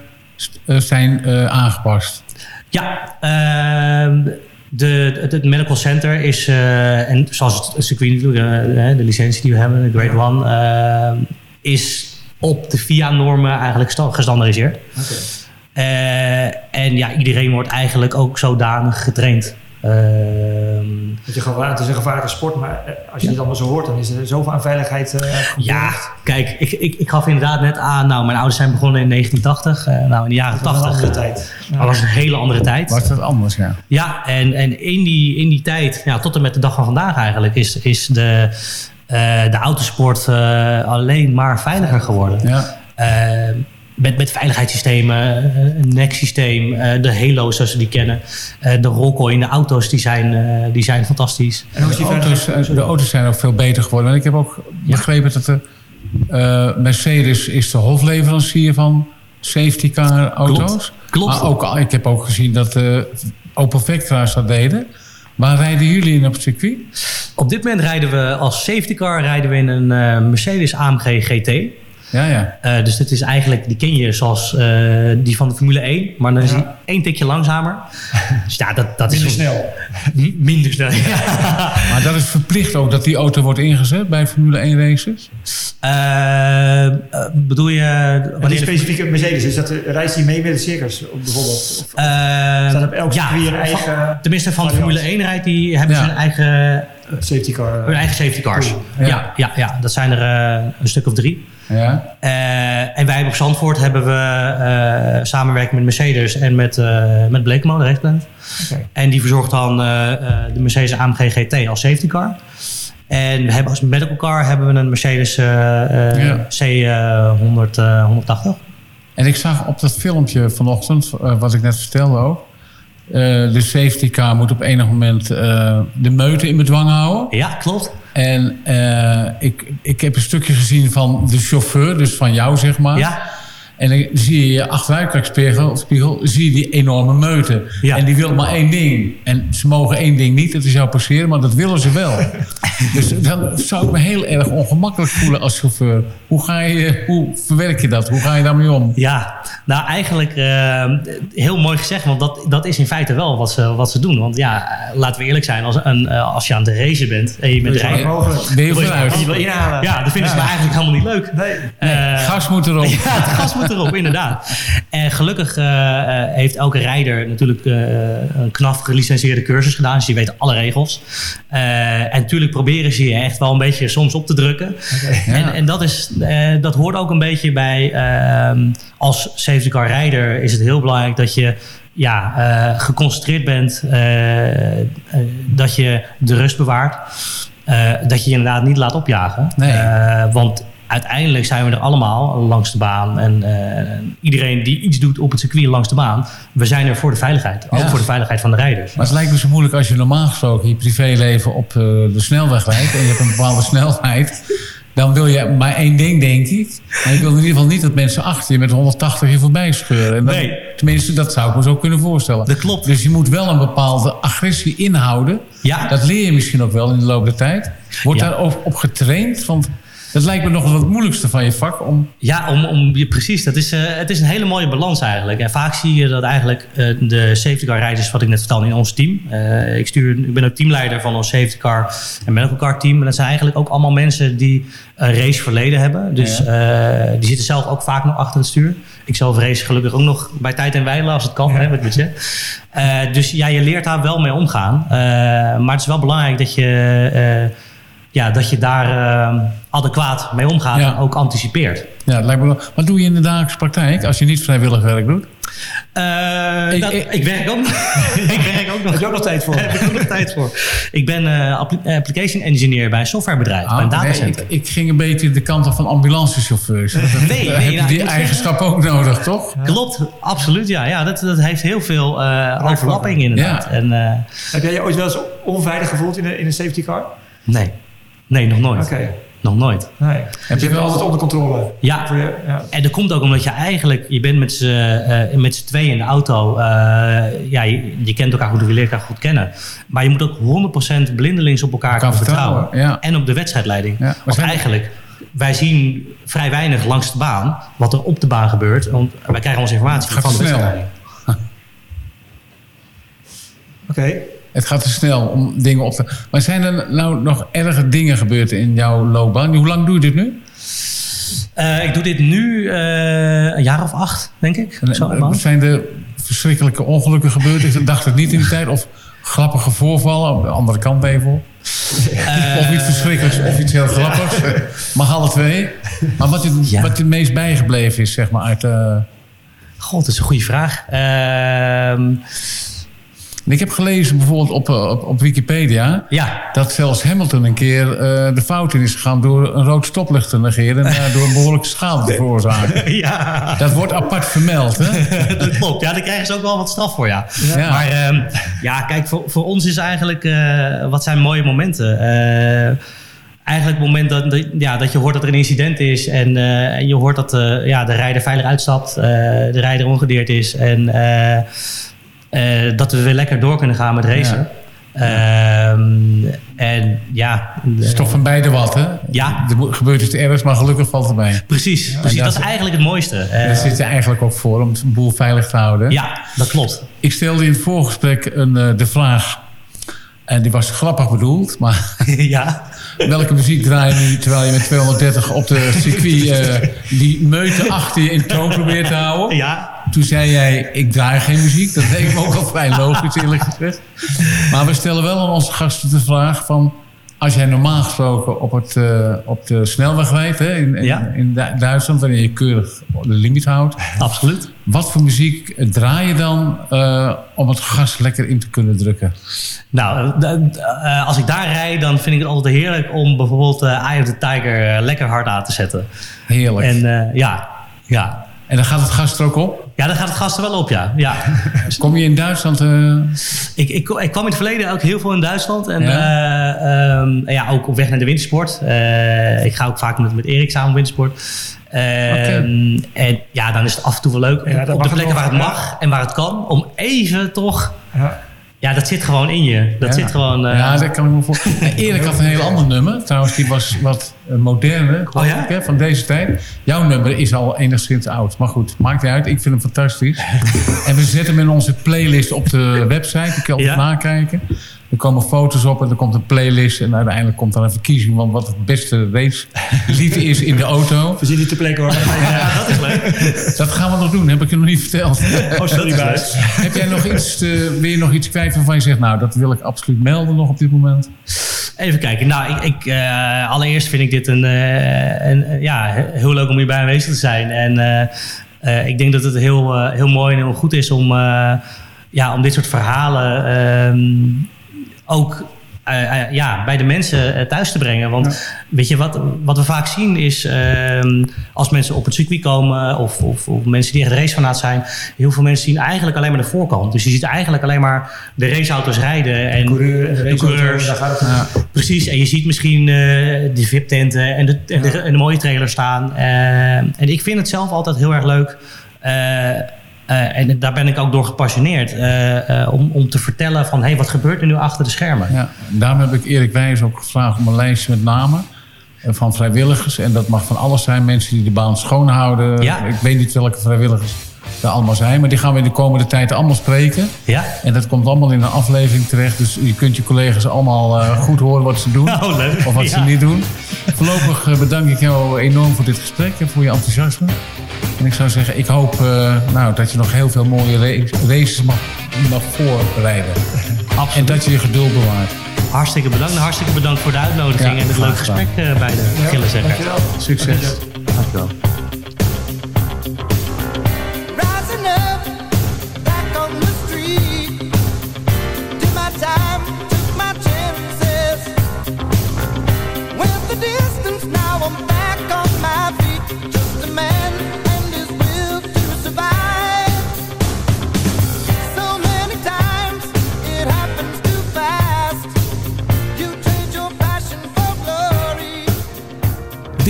zijn uh, aangepast. Ja, uh, de, het, het, medical center is... Uh, en zoals het circuit, de licentie die we hebben, de Grade One... is op de VIA-normen eigenlijk gestandardiseerd. Okay. Uh, en ja, iedereen wordt eigenlijk ook zodanig getraind. Uh, het, is het is een gevaarlijke sport, maar als je ja. het allemaal zo hoort, dan is er zoveel aan veiligheid. Uh, ja, kijk, ik, ik, ik gaf inderdaad net aan, nou, mijn ouders zijn begonnen in 1980. Uh, nou, in de jaren 80. Dat was een andere tijd. Ja. Dat was een hele andere tijd. Was dat anders, ja. Ja, en, en in, die, in die tijd, ja, tot en met de dag van vandaag eigenlijk, is, is de, de autosport alleen maar veiliger geworden. Ja met, met veiligheidssystemen, een NEC-systeem, de Halo's zoals we die kennen. De Rolco in de auto's, die zijn, die zijn fantastisch. En de, auto's, de auto's zijn ook veel beter geworden. En ik heb ook begrepen dat de uh, Mercedes is de hofleverancier van safety car auto's. Klopt. Klopt. Maar ook, ik heb ook gezien dat de Opel Vectra's dat deden. Waar rijden jullie in op het circuit? Op dit moment rijden we als safety car rijden we in een uh, Mercedes AMG GT. Ja, ja. Uh, dus dat is eigenlijk, die ken je zoals uh, die van de Formule 1. Maar dan is ja. hij één tikje langzamer. dus ja, dat, dat minder is... snel. Minder snel, ja. maar dat is verplicht ook dat die auto wordt ingezet bij Formule 1 races? Uh, bedoel je... Wanneer die specifieke Mercedes, is dat, reist die mee met de circus bijvoorbeeld? Of, staat op elk circuit ja, een eigen... Van, tenminste, van de Formule 1 rijdt, die hebben ja. zijn eigen... Safety car. Hun eigen safety cars. Ja, ja, ja, ja. dat zijn er een stuk of drie. Ja. Uh, en wij hebben op Zandvoort hebben we uh, samenwerking met Mercedes en met, uh, met Blekemo, de. Okay. En die verzorgt dan de Mercedes AMG GT als safety car. En we hebben als medical car hebben we een Mercedes ja. C100, 180. En ik zag op dat filmpje vanochtend, wat ik net vertelde ook... de safety car moet op enig moment de meute in bedwang houden. Ja, klopt. En uh, ik, ik heb een stukje gezien van de chauffeur, dus van jou zeg maar. Ja. En dan zie je je spiegel, zie je die enorme meute. Ja. En die wil maar één ding. En ze mogen één ding niet, dat is jou passeren, maar dat willen ze wel. dus dan zou ik me heel erg ongemakkelijk voelen als chauffeur. Hoe, ga je, hoe verwerk je dat? Hoe ga je daarmee om? Ja, nou eigenlijk uh, heel mooi gezegd, want dat, dat is in feite wel wat ze, wat ze doen. Want ja, laten we eerlijk zijn, als, een, uh, als je aan het racen bent en je bent rijden... Ben je wil inhalen. Ja, dat vinden ze ja. me eigenlijk helemaal niet leuk. Nee. nee. Uh, gas moet erop. Ja, het gas moet erop, inderdaad. En gelukkig uh, heeft elke rijder natuurlijk uh, een knap gelicentieerde cursus gedaan. Dus die weten alle regels. En natuurlijk proberen ze je echt wel een beetje soms op te drukken. En, en dat, is, eh, dat hoort ook een beetje bij, ehm, als safety car rijder is het heel belangrijk dat je ja, eh, geconcentreerd bent, eh, eh, dat je de rust bewaart. eh, dat je je inderdaad niet laat opjagen. Nee. Eh, want uiteindelijk zijn we er allemaal langs de baan. En eh, iedereen die iets doet op het circuit langs de baan. We zijn er voor de veiligheid. Ook Ja. voor de veiligheid van de rijders. Maar het lijkt me zo moeilijk als je normaal gesproken je privéleven op eh, de snelweg rijdt. En je hebt een bepaalde snelheid. Dan wil je maar één ding, denk ik. Maar je wil in ieder geval niet dat mensen achter je met 180 je voorbij scheuren. En Nee. Tenminste, dat zou ik me zo kunnen voorstellen. Dat klopt. Dus je moet wel een bepaalde agressie inhouden. Ja. Dat leer je misschien ook wel in de loop der tijd. Wordt Ja. daar op, op getraind? Want dat lijkt me nog wel het moeilijkste van je vak. Om, Ja, om, om, je- precies. Dat is, eh, het is een hele mooie balans eigenlijk. En vaak zie je dat eigenlijk eh, de safety car rijders, wat ik net vertelde, in ons team. eh, ik, stuur, ik ben ook teamleider van ons safety car en medical car team. En dat zijn eigenlijk ook allemaal mensen die een raceverleden hebben. Dus die zitten zelf ook vaak nog achter het stuur. Ik zelf race gelukkig ook nog bij tijd en wijlen als het kan, hè, met budget. Dus ja, je leert daar wel mee omgaan. Maar het is wel belangrijk dat je... ja, dat je daar eh, adequaat mee omgaat Ja. en ook anticipeert. ja, dat lijkt me wel. Wat doe je in de dagelijkse praktijk als je niet vrijwillig werk doet? Eh, Ik- dat- ik- ik, werk ook, ik werk ook nog. Heb je ook nog tijd voor? Heb ik ook nog tijd voor. Ik ben eh, appli- application engineer bij een softwarebedrijf, bij een Ah, nee, datacenter. ik, ik ging een beetje de kant op van ambulancechauffeurs. Dat- Nee, nee, heb je nou, die eigenschap ook nodig, toch? Klopt, absoluut. Ja, ja dat, dat heeft heel veel eh, overlapping inderdaad. Ja. En, eh, Heb jij je ooit wel eens onveilig gevoeld in een, in een safety car? nee. Nee, nog nooit. Oké. Nog nooit. Nee. je je hebt altijd onder controle. Ja. Voor je, ja. En dat komt ook omdat je eigenlijk, je bent met z'n eh, met z'n tweeën in de auto. eh, ja, je, je kent elkaar goed, je leert elkaar goed kennen. Maar je moet ook 100% blindelings op elkaar kunnen vertrouwen. vertrouwen, ja. En op de wedstrijdleiding. Ja, Want eigenlijk, wij zien vrij weinig langs de baan wat er op de baan gebeurt. Want wij krijgen onze informatie van de wedstrijdleiding. Oké. Het gaat te snel om dingen op te... Maar zijn er nou nog erge dingen gebeurd in jouw loopbaan? Hoe lang doe je dit nu? Eh, ik doe dit nu eh, een jaar of acht, denk ik. Zo, eh, zijn er verschrikkelijke ongelukken gebeurd? Ik dacht het niet in die tijd. Of grappige voorvallen? Op de andere kant even. of iets verschrikkelijks of iets heel grappigs. Mag alle twee. Maar wat je, Ja. wat je het meest bijgebleven is, zeg maar, uit... eh, God, dat is een goede vraag. Ehm, Ik heb gelezen bijvoorbeeld op, eh, op, op Wikipedia... ja, dat zelfs Hamilton een keer eh, de fout in is gegaan... door een rood stoplicht te negeren... en daardoor een behoorlijke schade te veroorzaken. ja. Dat wordt apart vermeld, hè? dat klopt. Ja, daar krijgen ze ook wel wat straf voor, ja. Ja. Maar ehm, ja, kijk, voor, voor ons is eigenlijk... eh, wat zijn mooie momenten? Eh, eigenlijk het moment dat, dat- ja, dat je hoort dat er een incident is... en, eh, en je hoort dat eh, ja, de rijder veilig uitstapt... eh, de rijder ongedeerd is... en eh, eh, dat we weer lekker door kunnen gaan met racen. Ehm, en ja... Het is toch van beide wat, hè? Ja. Er gebeurt iets ergs, maar gelukkig valt het mee. Precies, precies. dat dat is eigenlijk het mooiste. Eh, Daar zit je eigenlijk ook voor om de boel veilig te houden. ja, dat klopt. Ik stelde in het voorgesprek een, eh, de vraag... en die was grappig bedoeld... maar ja. welke muziek draai je nu... terwijl je met 230 op de circuit... eh, die meute achter je in toon probeert te houden? Ja, Toen zei jij, ik draai geen muziek. Dat leek me ook al vrij logisch, eerlijk gezegd. Maar we stellen wel aan onze gasten de vraag van... als jij normaal gesproken op, het, eh, op de snelweg rijdt... Hè, in, in, Ja. in Du- Duitsland, wanneer je keurig de limiet houdt... absoluut. wat voor muziek draai je dan eh, om het gas lekker in te kunnen drukken? Nou, eh, als ik daar rijd, dan vind ik het altijd heerlijk om bijvoorbeeld eh Eye of the Tiger lekker hard aan te zetten. Heerlijk. En, En ja, ja. dan gaat het gas er ook op? Ja, dan gaat het gas er wel op, ja. ja. Kom je in Duitsland... eh, ik, ik, ik kwam in het verleden ook heel veel in Duitsland. En Ja. ja, ja ook op weg naar de wintersport. Eh, ik ga ook vaak met, met Erik samen wintersport. Ehm, En ja, dan is het af en toe wel leuk. Ja, op de plekken waar het mag en waar het kan. Om even toch... Ja. Ja, dat zit gewoon in je. Dat ja. zit gewoon... eh, ja, dat kan ik me voorstellen. Erik had een heel ander nummer. Trouwens, die was wat eh, moderner, geloof Oh ja? ik, hè, van deze tijd. Jouw nummer is al enigszins oud. Maar goed, maakt niet uit. Ik vind hem fantastisch. en we zetten hem in onze playlist op de website. Je kan het Ja. nakijken. Er komen foto's op en er komt een playlist. En uiteindelijk komt dan een verkiezing van wat het beste racelied is in de auto. We zien niet te plekken hoor. ja, dat is leuk. Dat gaan we nog doen, heb ik je nog niet verteld. Oh, sorry, buis. heb jij nog iets, eh, wil je nog iets kwijt waarvan je zegt... nou, dat wil ik absoluut melden nog op dit moment? Even kijken. Nou, ik, ik uh, allereerst vind ik dit een, uh, een, ja, heel leuk om hierbij aanwezig te zijn. En uh, ik denk dat het heel, heel mooi en heel goed is om, ja, om dit soort verhalen ehm, ook uh, ja, bij de mensen uh, thuis te brengen. Want weet je, wat, wat we vaak zien is uh, als mensen op het circuit komen of, of, of, mensen die echt racefanaat zijn, heel veel mensen zien eigenlijk alleen maar de voorkant. Dus je ziet eigenlijk alleen maar de raceauto's rijden en de, coureur, de coureurs. Daar gaat het ja. Precies, en je ziet misschien de VIP-tenten en de, en, de, en de mooie trailers staan. en ik vind het zelf altijd heel erg leuk. Uh, en daar ben ik ook door gepassioneerd. Uh, uh, om, om te vertellen van, hé, hey, wat gebeurt er nu achter de schermen? Ja, daarom heb ik Erik Wijs ook gevraagd om een lijst met namen van vrijwilligers. En dat mag van alles zijn. Mensen die de baan schoonhouden. Ja. Ik weet niet welke vrijwilligers er allemaal zijn. Maar die gaan we in de komende tijd allemaal spreken. Ja. En dat komt allemaal in een aflevering terecht. Dus je kunt je collega's allemaal goed horen wat ze doen. Oh, leuk. Of wat ja. ze niet doen. Voorlopig bedank ik jou enorm voor dit gesprek en voor je enthousiasme. En ik zou zeggen, ik hoop uh, nou, dat je nog heel veel mooie races mag, mag voorbereiden. Absoluut. En dat je je geduld bewaart. Hartstikke bedankt. Hartstikke bedankt voor de uitnodiging ja, en het leuke gesprek uh, bij de ja. Dankjewel. Succes. Dankjewel.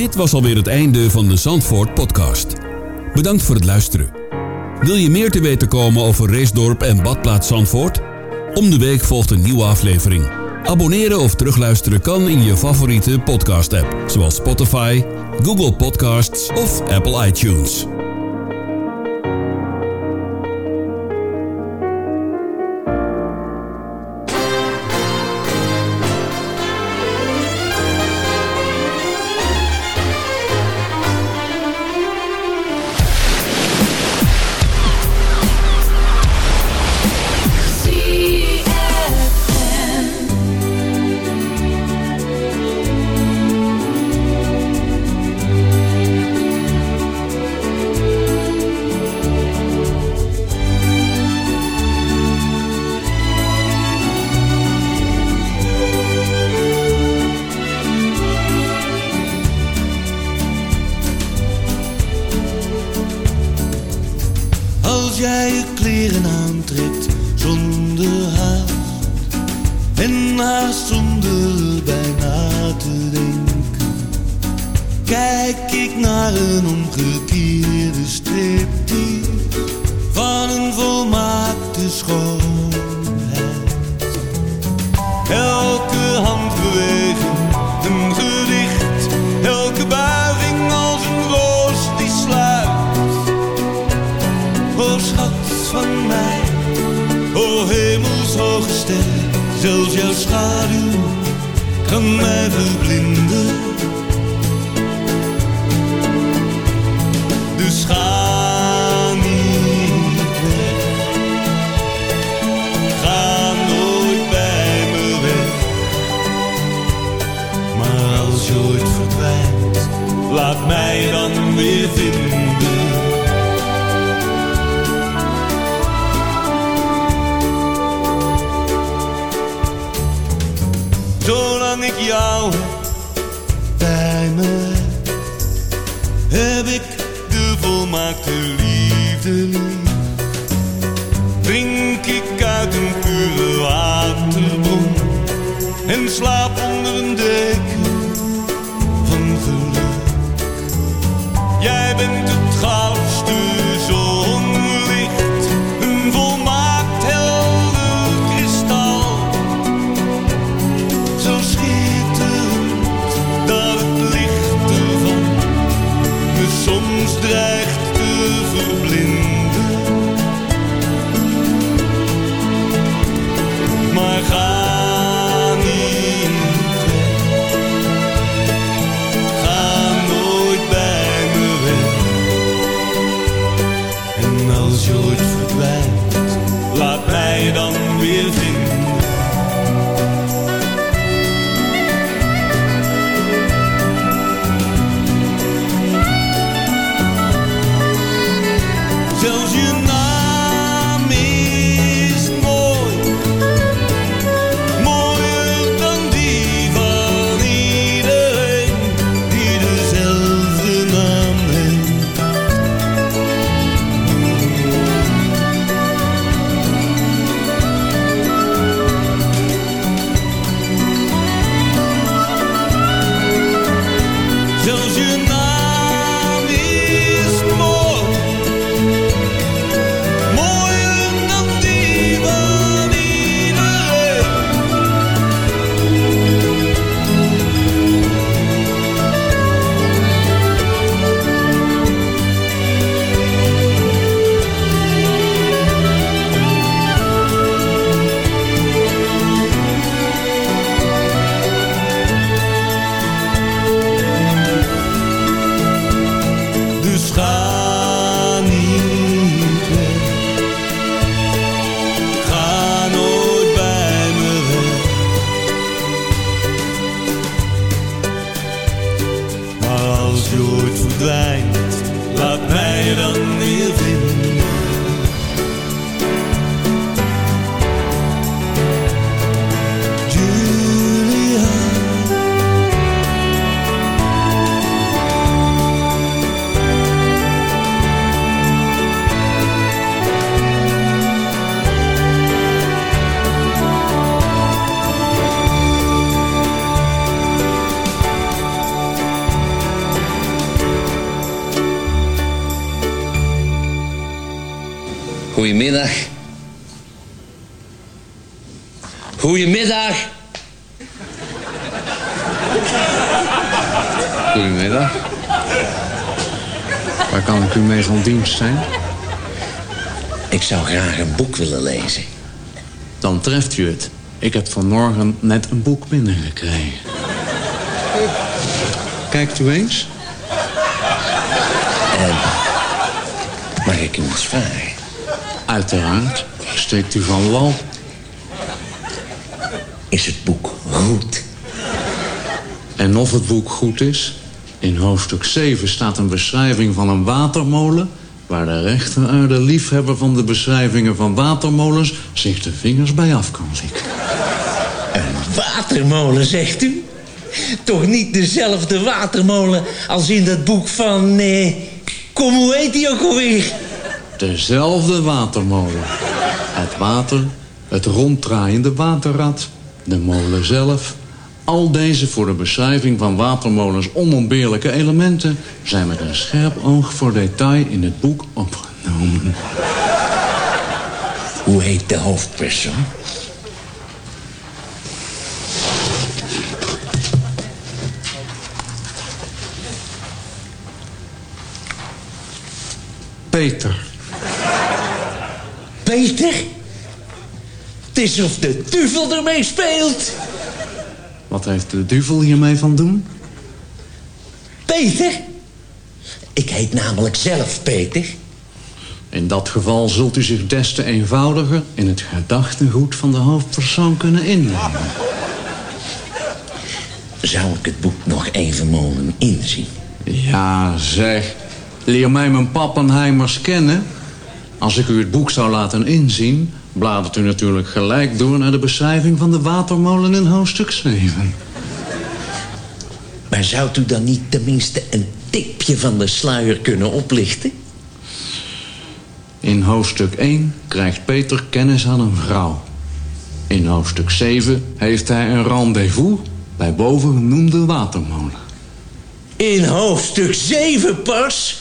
Dit was alweer het einde van de Zandvoort podcast. Bedankt voor het luisteren. Wil je meer te weten komen over Racedorp en Badplaats Zandvoort? Om de week volgt een nieuwe aflevering. Abonneren of terugluisteren kan in je favoriete podcast app, zoals Spotify, Google Podcasts of Apple iTunes. schaam. Treft u het. Ik heb vanmorgen net een boek binnengekregen. Kijkt u eens? Mag ik u iets vragen? Uiteraard. Steekt u van wal. Is het boek goed? En of het boek goed is? In hoofdstuk 7 staat een beschrijving van een watermolen... waar de rechteraarde liefhebber van de beschrijvingen van watermolens... zich de vingers bij af kan likken. Een watermolen, zegt u? Toch niet dezelfde watermolen als in dat boek van... Eh, kom, hoe heet die ook alweer? Dezelfde watermolen. Het water, het ronddraaiende waterrad, de molen zelf... al deze voor de beschrijving van watermolens onontbeerlijke elementen... zijn met een scherp oog voor detail in het boek opgenomen. Hoe heet de hoofdpersoon? Peter. Peter? Het is of de duivel ermee speelt. Wat heeft de duivel hiermee van doen? Peter? Ik heet namelijk zelf Peter. In dat geval zult u zich des te eenvoudiger... in het gedachtegoed van de hoofdpersoon kunnen innemen. Zou ik het boek nog even mogen inzien? Ja, zeg. Leer mij mijn pappenheimers kennen. Als ik u het boek zou laten inzien... bladert u natuurlijk gelijk door naar de beschrijving van de watermolen in hoofdstuk 7. Maar zou u dan niet tenminste een tipje van de sluier kunnen oplichten? In hoofdstuk 1 krijgt Peter kennis aan een vrouw. In hoofdstuk 7 heeft hij een rendezvous bij bovengenoemde watermolen. In hoofdstuk 7 pas?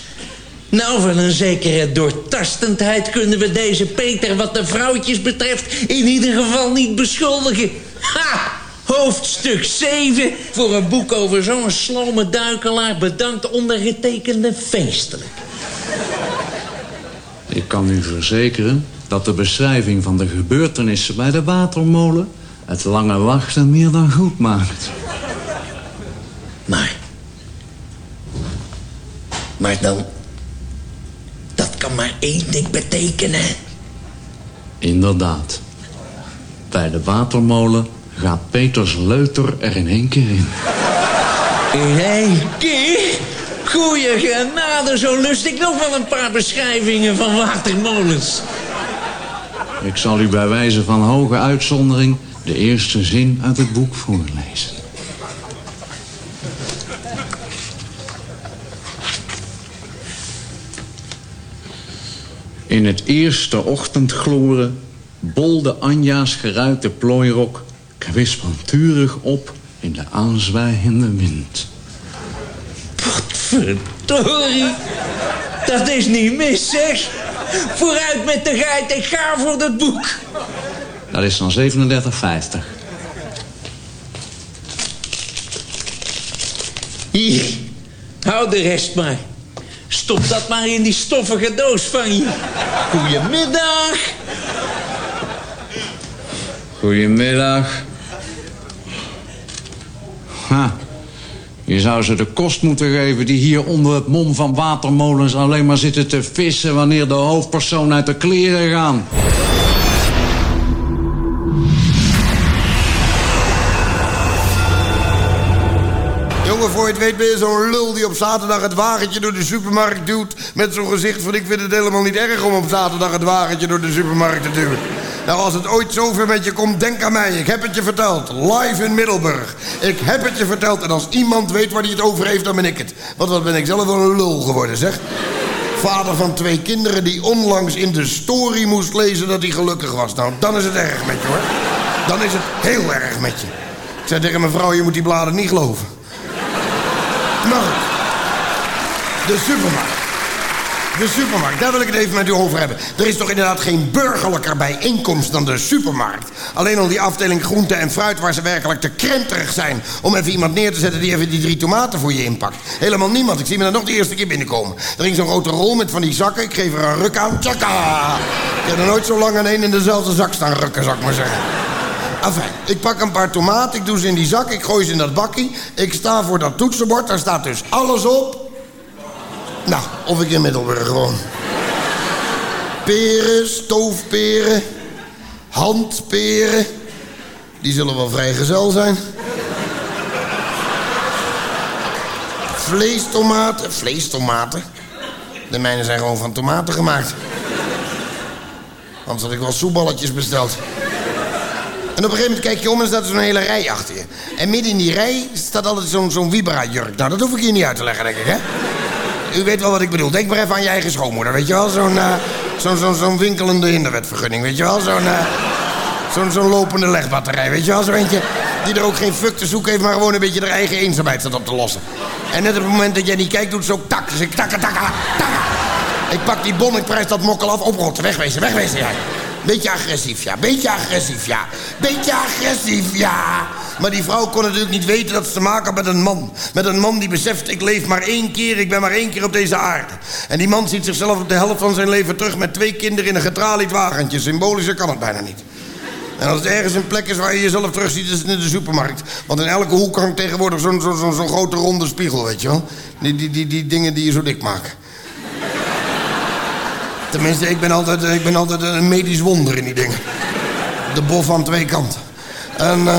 Nou, van een zekere doortastendheid kunnen we deze Peter wat de vrouwtjes betreft in ieder geval niet beschuldigen. Ha! Hoofdstuk 7 voor een boek over zo'n slome duikelaar bedankt ondergetekende feestelijk. Ik kan u verzekeren dat de beschrijving van de gebeurtenissen bij de watermolen... het lange wachten meer dan goed maakt. Maar... Maar dan... Kan maar één ding betekenen. Inderdaad. Bij de watermolen gaat Peters leuter er in één keer in. In één keer? Goeie genade, zo lust ik nog wel een paar beschrijvingen van watermolens. Ik zal u bij wijze van hoge uitzondering de eerste zin uit het boek voorlezen. In het eerste ochtendgloren bolde Anja's geruite plooirok kwispelturig op in de aanzwijgende wind. Verdorie, dat is niet mis, zeg. Vooruit met de geit, ik ga voor dat boek. Dat is dan 37,50. Hier, hou de rest maar. Stop dat maar in die stoffige doos van je. Goedemiddag. Goedemiddag. Ha. Je zou ze de kost moeten geven die hier onder het mom van watermolens alleen maar zitten te vissen wanneer de hoofdpersoon uit de kleren gaan. Weet ben je zo'n lul die op zaterdag het wagentje door de supermarkt duwt... met zo'n gezicht van ik vind het helemaal niet erg om op zaterdag het wagentje door de supermarkt te duwen. Nou, als het ooit zover met je komt, denk aan mij. Ik heb het je verteld. Live in Middelburg. Ik heb het je verteld. En als iemand weet waar hij het over heeft, dan ben ik het. Want wat ben ik zelf wel een lul geworden, zeg. Vader van twee kinderen die onlangs in de story moest lezen dat hij gelukkig was. Nou, dan is het erg met je, hoor. Dan is het heel erg met je. Ik zei tegen mijn vrouw, je moet die bladen niet geloven. Goed. De supermarkt. de supermarkt. Daar wil ik het even met u over hebben. Er is toch inderdaad geen burgerlijker bijeenkomst dan de supermarkt. Alleen al die afdeling groente en fruit waar ze werkelijk te krenterig zijn... om even iemand neer te zetten die even die drie tomaten voor je inpakt. Helemaal niemand. Ik zie me dan nog de eerste keer binnenkomen. Er ging zo'n grote rol met van die zakken. Ik geef er een ruk aan. Tjaka! Ik heb er nooit zo lang aan één in dezelfde zak staan rukken, zou ik maar zeggen. Enfin, ik pak een paar tomaten, ik doe ze in die zak, ik gooi ze in dat bakkie. Ik sta voor dat toetsenbord, daar staat dus alles op. Nou, of ik in Middelburg gewoon. Peren, stoofperen, handperen. Die zullen wel vrijgezel zijn. Vleestomaten, vleestomaten. De mijne zijn gewoon van tomaten gemaakt. Anders had ik wel soeballetjes besteld. En op een gegeven moment kijk je om en staat er zo'n hele rij achter je. En midden in die rij staat altijd zo'n zo'n Vibra-jurk. Nou, dat hoef ik hier niet uit te leggen, denk ik, hè? U weet wel wat ik bedoel. Denk maar even aan je eigen schoonmoeder, weet je wel? Zo'n uh, zo'n zo'n zo'n winkelende hinderwetvergunning, weet je wel? Zo'n uh, zo'n zo'n lopende legbatterij, weet je wel? Zo eentje die er ook geen fuck te zoeken heeft... maar gewoon een beetje haar eigen eenzaamheid staat op te lossen. En net op het moment dat jij niet kijkt, doet ze ook tak. Dus ik takka, takka, takka. Ik pak die bon, ik prijs dat mokkel af, oprotten, wegwezen, wegwezen, jij. Beetje agressief, ja. Beetje agressief, ja. Beetje agressief, ja. Maar die vrouw kon natuurlijk niet weten dat ze te maken had met een man. Met een man die beseft, ik leef maar één keer, ik ben maar één keer op deze aarde. En die man ziet zichzelf op de helft van zijn leven terug... met twee kinderen in een getralied wagentje. Symbolischer kan het bijna niet. En als het ergens een plek is waar je jezelf terugziet, is het in de supermarkt. Want in elke hoek hangt tegenwoordig zo'n zo, zo, zo'n grote ronde spiegel, weet je wel. Die, die, die, die dingen die je zo dik maakt. Tenminste, ik ben, altijd, ik ben altijd een medisch wonder in die dingen. De bof aan twee kanten. En uh,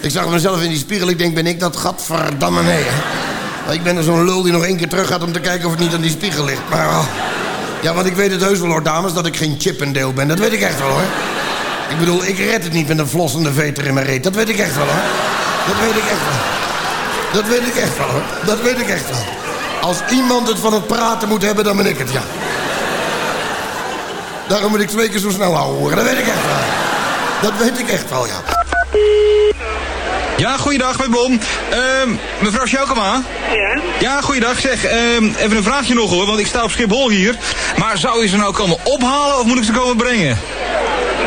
ik zag mezelf in die spiegel. Ik denk, ben ik dat gadverdamme nee, hè? Ik ben er zo'n lul die nog één keer terug gaat om te kijken of het niet aan die spiegel ligt. Maar uh, ja, want ik weet het heus wel hoor, dames, dat ik geen chippendeel ben. Dat weet ik echt wel hoor. Ik bedoel, ik red het niet met een flossende veter in mijn reet. Dat weet ik echt wel hoor. Dat weet ik echt wel. Dat weet ik echt wel hoor. Dat weet ik echt wel. Als iemand het van het praten moet hebben, dan ben ik het, ja. Daarom moet ik twee keer zo snel houden. Dat weet ik echt wel. Dat weet ik echt wel, ja. Ja, goeiedag, met Blom. Uh, mevrouw Sjoukema? Ja? Ja, goeiedag. Zeg, uh, even een vraagje nog hoor, want ik sta op Schiphol hier. Maar zou je ze nou komen ophalen of moet ik ze komen brengen?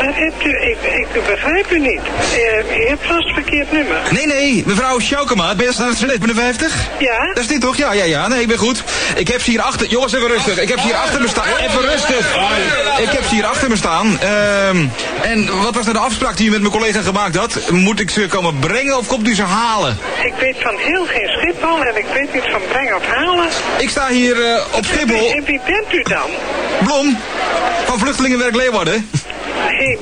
Maar hebt u, ik, ik begrijp u niet. Uh, u hebt vast verkeerd nummer. Nee, nee, mevrouw Sjoukema, ben je naar het 57? Ja? Dat is dit toch? Ja, ja, ja. Nee, ik ben goed. Ik heb ze hier achter... Jongens, even rustig. Ik heb ze hier achter me staan. Even rustig. Ik heb ze hier achter me staan. Uh, en wat was nou de afspraak die u met mijn collega gemaakt had? Moet ik ze komen brengen of komt u ze halen? Ik weet van heel geen Schiphol en ik weet niet van brengen of halen. Ik sta hier uh, op Schiphol. En wie bent u dan? Blom, van Vluchtelingenwerk Leeuwarden.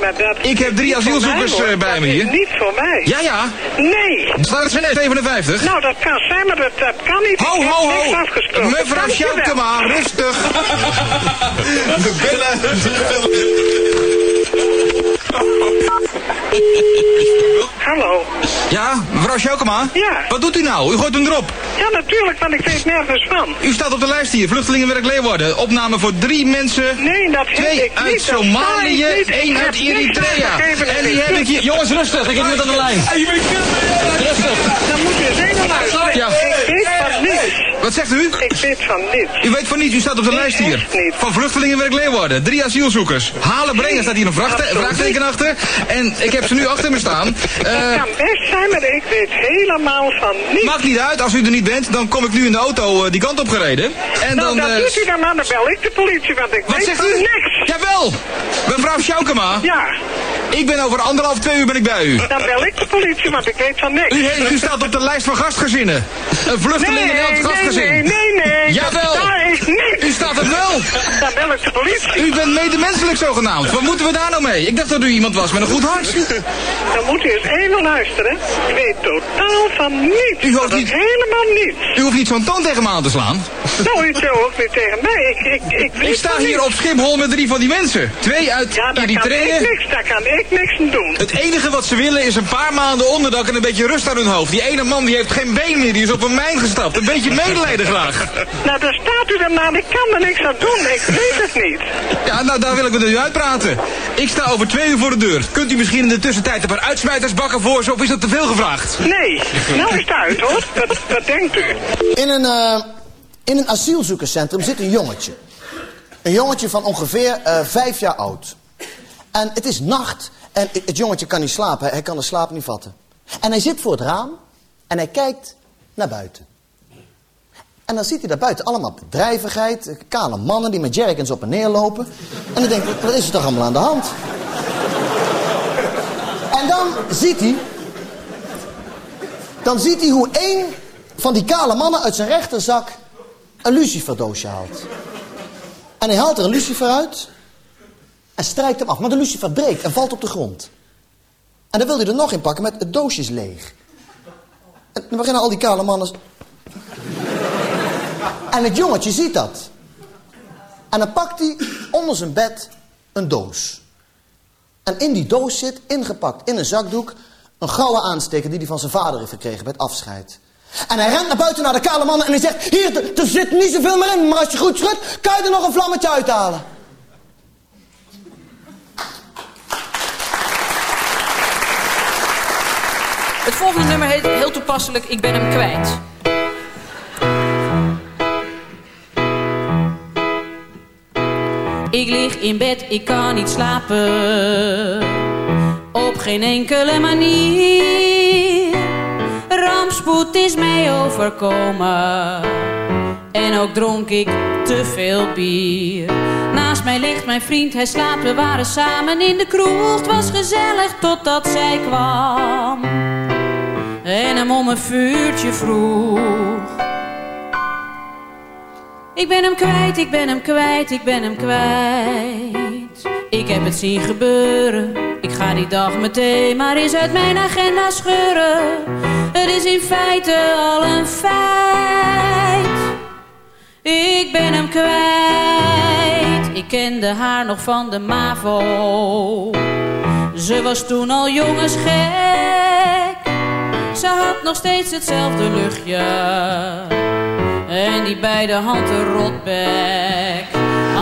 Maar dat ik heb drie asielzoekers mij, bij dat me hier. Is niet voor mij. Ja, ja. Nee. Staat het 57? Nou, dat kan zijn, maar dat, dat kan niet. Ho, ho, ho. Mevrouw Sjoukema, rustig. De bellen. Hallo. Ja, mevrouw Sjoukema? Ja. Wat doet u nou? U gooit hem erop. Ja, natuurlijk, want ik weet nergens van. U staat op de lijst hier, Vluchtelingenwerk Leeuwarden. Opname voor drie mensen. Nee, dat Twee heb ik uit niet. Somalië, één uit Eritrea. En die heb ik hier... Jongens, rustig, ik heb iemand aan de lijn. Rustig. Dan moet je luisteren. Ja. Ik weet van niets. Wat zegt u? Ik weet van niets. U weet van niets, u staat op de Nee, lijst hier. niet. Van Vluchtelingenwerk Leeuwarden. Drie asielzoekers. Halen, brengen staat hier een vracht, vraagteken achter. En ik heb ze nu achter me staan. Dat Eh, kan best zijn, maar ik weet helemaal van niets. maakt niet uit, als u er niet bent, dan kom ik nu in de auto eh, die kant op gereden. En nou, dan... dat eh, doet u dan maar, dan bel ik de politie, want ik wat weet zegt u? niks. Jawel! Mevrouw Sjoukema. Ja, Ik ben over anderhalf, twee uur ben ik bij u. dan bel ik de politie, want ik weet van niks. U, u staat op de lijst van gastgezinnen. Een vluchteling in elk nee, gastgezin. nee, nee, nee. Jawel. Sta ik niet. U staat er wel. Dan bel ik de politie. U bent medemenselijk zogenaamd. Wat moeten we daar nou mee? Ik dacht dat u iemand was met een goed hart. Dan moet u eens even luisteren. Ik weet totaal van niets. U hoeft is niet- helemaal niets. U hoeft niet zo'n toon tegen me aan te slaan. Nou, u zo ook weer tegen mij. Ik, ik, ik, sta hier niets. op Schiphol met drie van die mensen. Twee uit Ja, daar kan ik niks, daar kan ik niks aan doen. Het enige wat ze willen is een paar maanden onderdak en een beetje rust aan hun hoofd. Die ene man die heeft geen been meer, die is op een mijn gestapt. Een beetje medelijden graag. Nou, daar staat u dan maar. Ik kan er niks aan doen. Ik weet het niet. Ja, nou daar wil ik met u uitpraten. Ik sta over twee uur voor de deur. Kunt u misschien in de tussentijd een paar uitsmijters bakken voor ze of is dat te veel gevraagd? Nee. Nou is het uit, hoor. Wat, wat denkt u? In een, eh, in een asielzoekerscentrum zit een jongetje. Een jongetje van ongeveer eh, vijf jaar oud. En het is nacht en het jongetje kan niet slapen. Hij kan de slaap niet vatten. En hij zit voor het raam en hij kijkt naar buiten. En dan ziet hij daar buiten allemaal bedrijvigheid, kale mannen die met jerkens op en neer lopen. En dan denkt wat is er toch allemaal aan de hand? En dan ziet hij, dan ziet hij hoe één van die kale mannen uit zijn rechterzak een luciferdoosje haalt. En hij haalt er een lucifer uit en strijkt hem af. Maar de lucifer breekt en valt op de grond. En dan wil hij er nog in pakken met het doosje is leeg. En dan beginnen al die kale mannen... En het jongetje ziet dat. En dan pakt hij onder zijn bed een doos. En in die doos zit, ingepakt in een zakdoek... een gouden aansteker die hij van zijn vader heeft gekregen bij het afscheid. En hij rent naar buiten naar de kale mannen en hij zegt... Hier, er, zit niet zoveel meer in, maar als je goed schudt... kan je er nog een vlammetje uithalen. Volgende nummer heet heel toepasselijk Ik ben hem kwijt. Ik lig in bed, ik kan niet slapen. Op geen enkele manier. Rampspoed is mij overkomen. En ook dronk ik te veel bier. Naast mij ligt mijn vriend, hij slaapt. We waren samen in de kroeg. Het was gezellig totdat zij kwam. En hem om een vuurtje vroeg. Ik ben hem kwijt, ik ben hem kwijt, ik ben hem kwijt. Ik heb het zien gebeuren, ik ga die dag meteen maar eens uit mijn agenda scheuren. Het is in feite al een feit. Ik ben hem kwijt, ik kende haar nog van de MAVO. Ze was toen al jongensgek, ze had nog steeds hetzelfde luchtje. En die beide handen rotbek.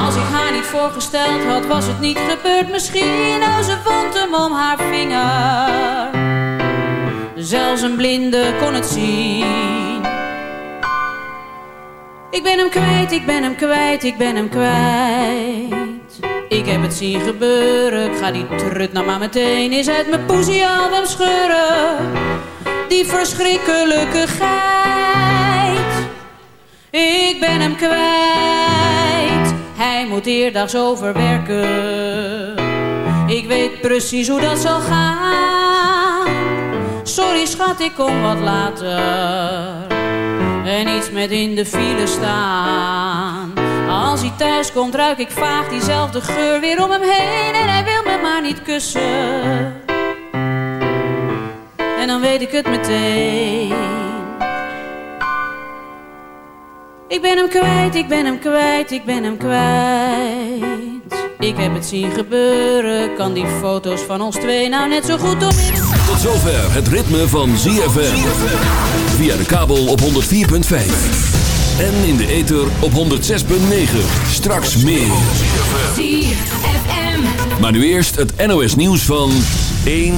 Als ik haar niet voorgesteld had, was het niet gebeurd misschien. Oh, ze vond hem om haar vinger. Zelfs een blinde kon het zien. Ik ben hem kwijt, ik ben hem kwijt, ik ben hem kwijt. Ik heb het zien gebeuren, ik ga die trut nou maar meteen eens uit mijn poesiealbum scheuren. Die verschrikkelijke geit. Ik ben hem kwijt, hij moet eerdags overwerken. Ik weet precies hoe dat zal gaan. Sorry schat, ik kom wat later. En iets met in de file staan. Als hij thuis komt, ruik ik vaag diezelfde geur weer om hem heen. En hij wil me maar niet kussen. En dan weet ik het meteen. Ik ben hem kwijt, ik ben hem kwijt, ik ben hem kwijt. Ik heb het zien gebeuren, kan die foto's van ons twee nou net zo goed door. Tot zover het ritme van ZFM. Via de kabel op 104.5. En in de ether op 106.9. Straks meer. ZFM. Maar nu eerst het NOS nieuws van 1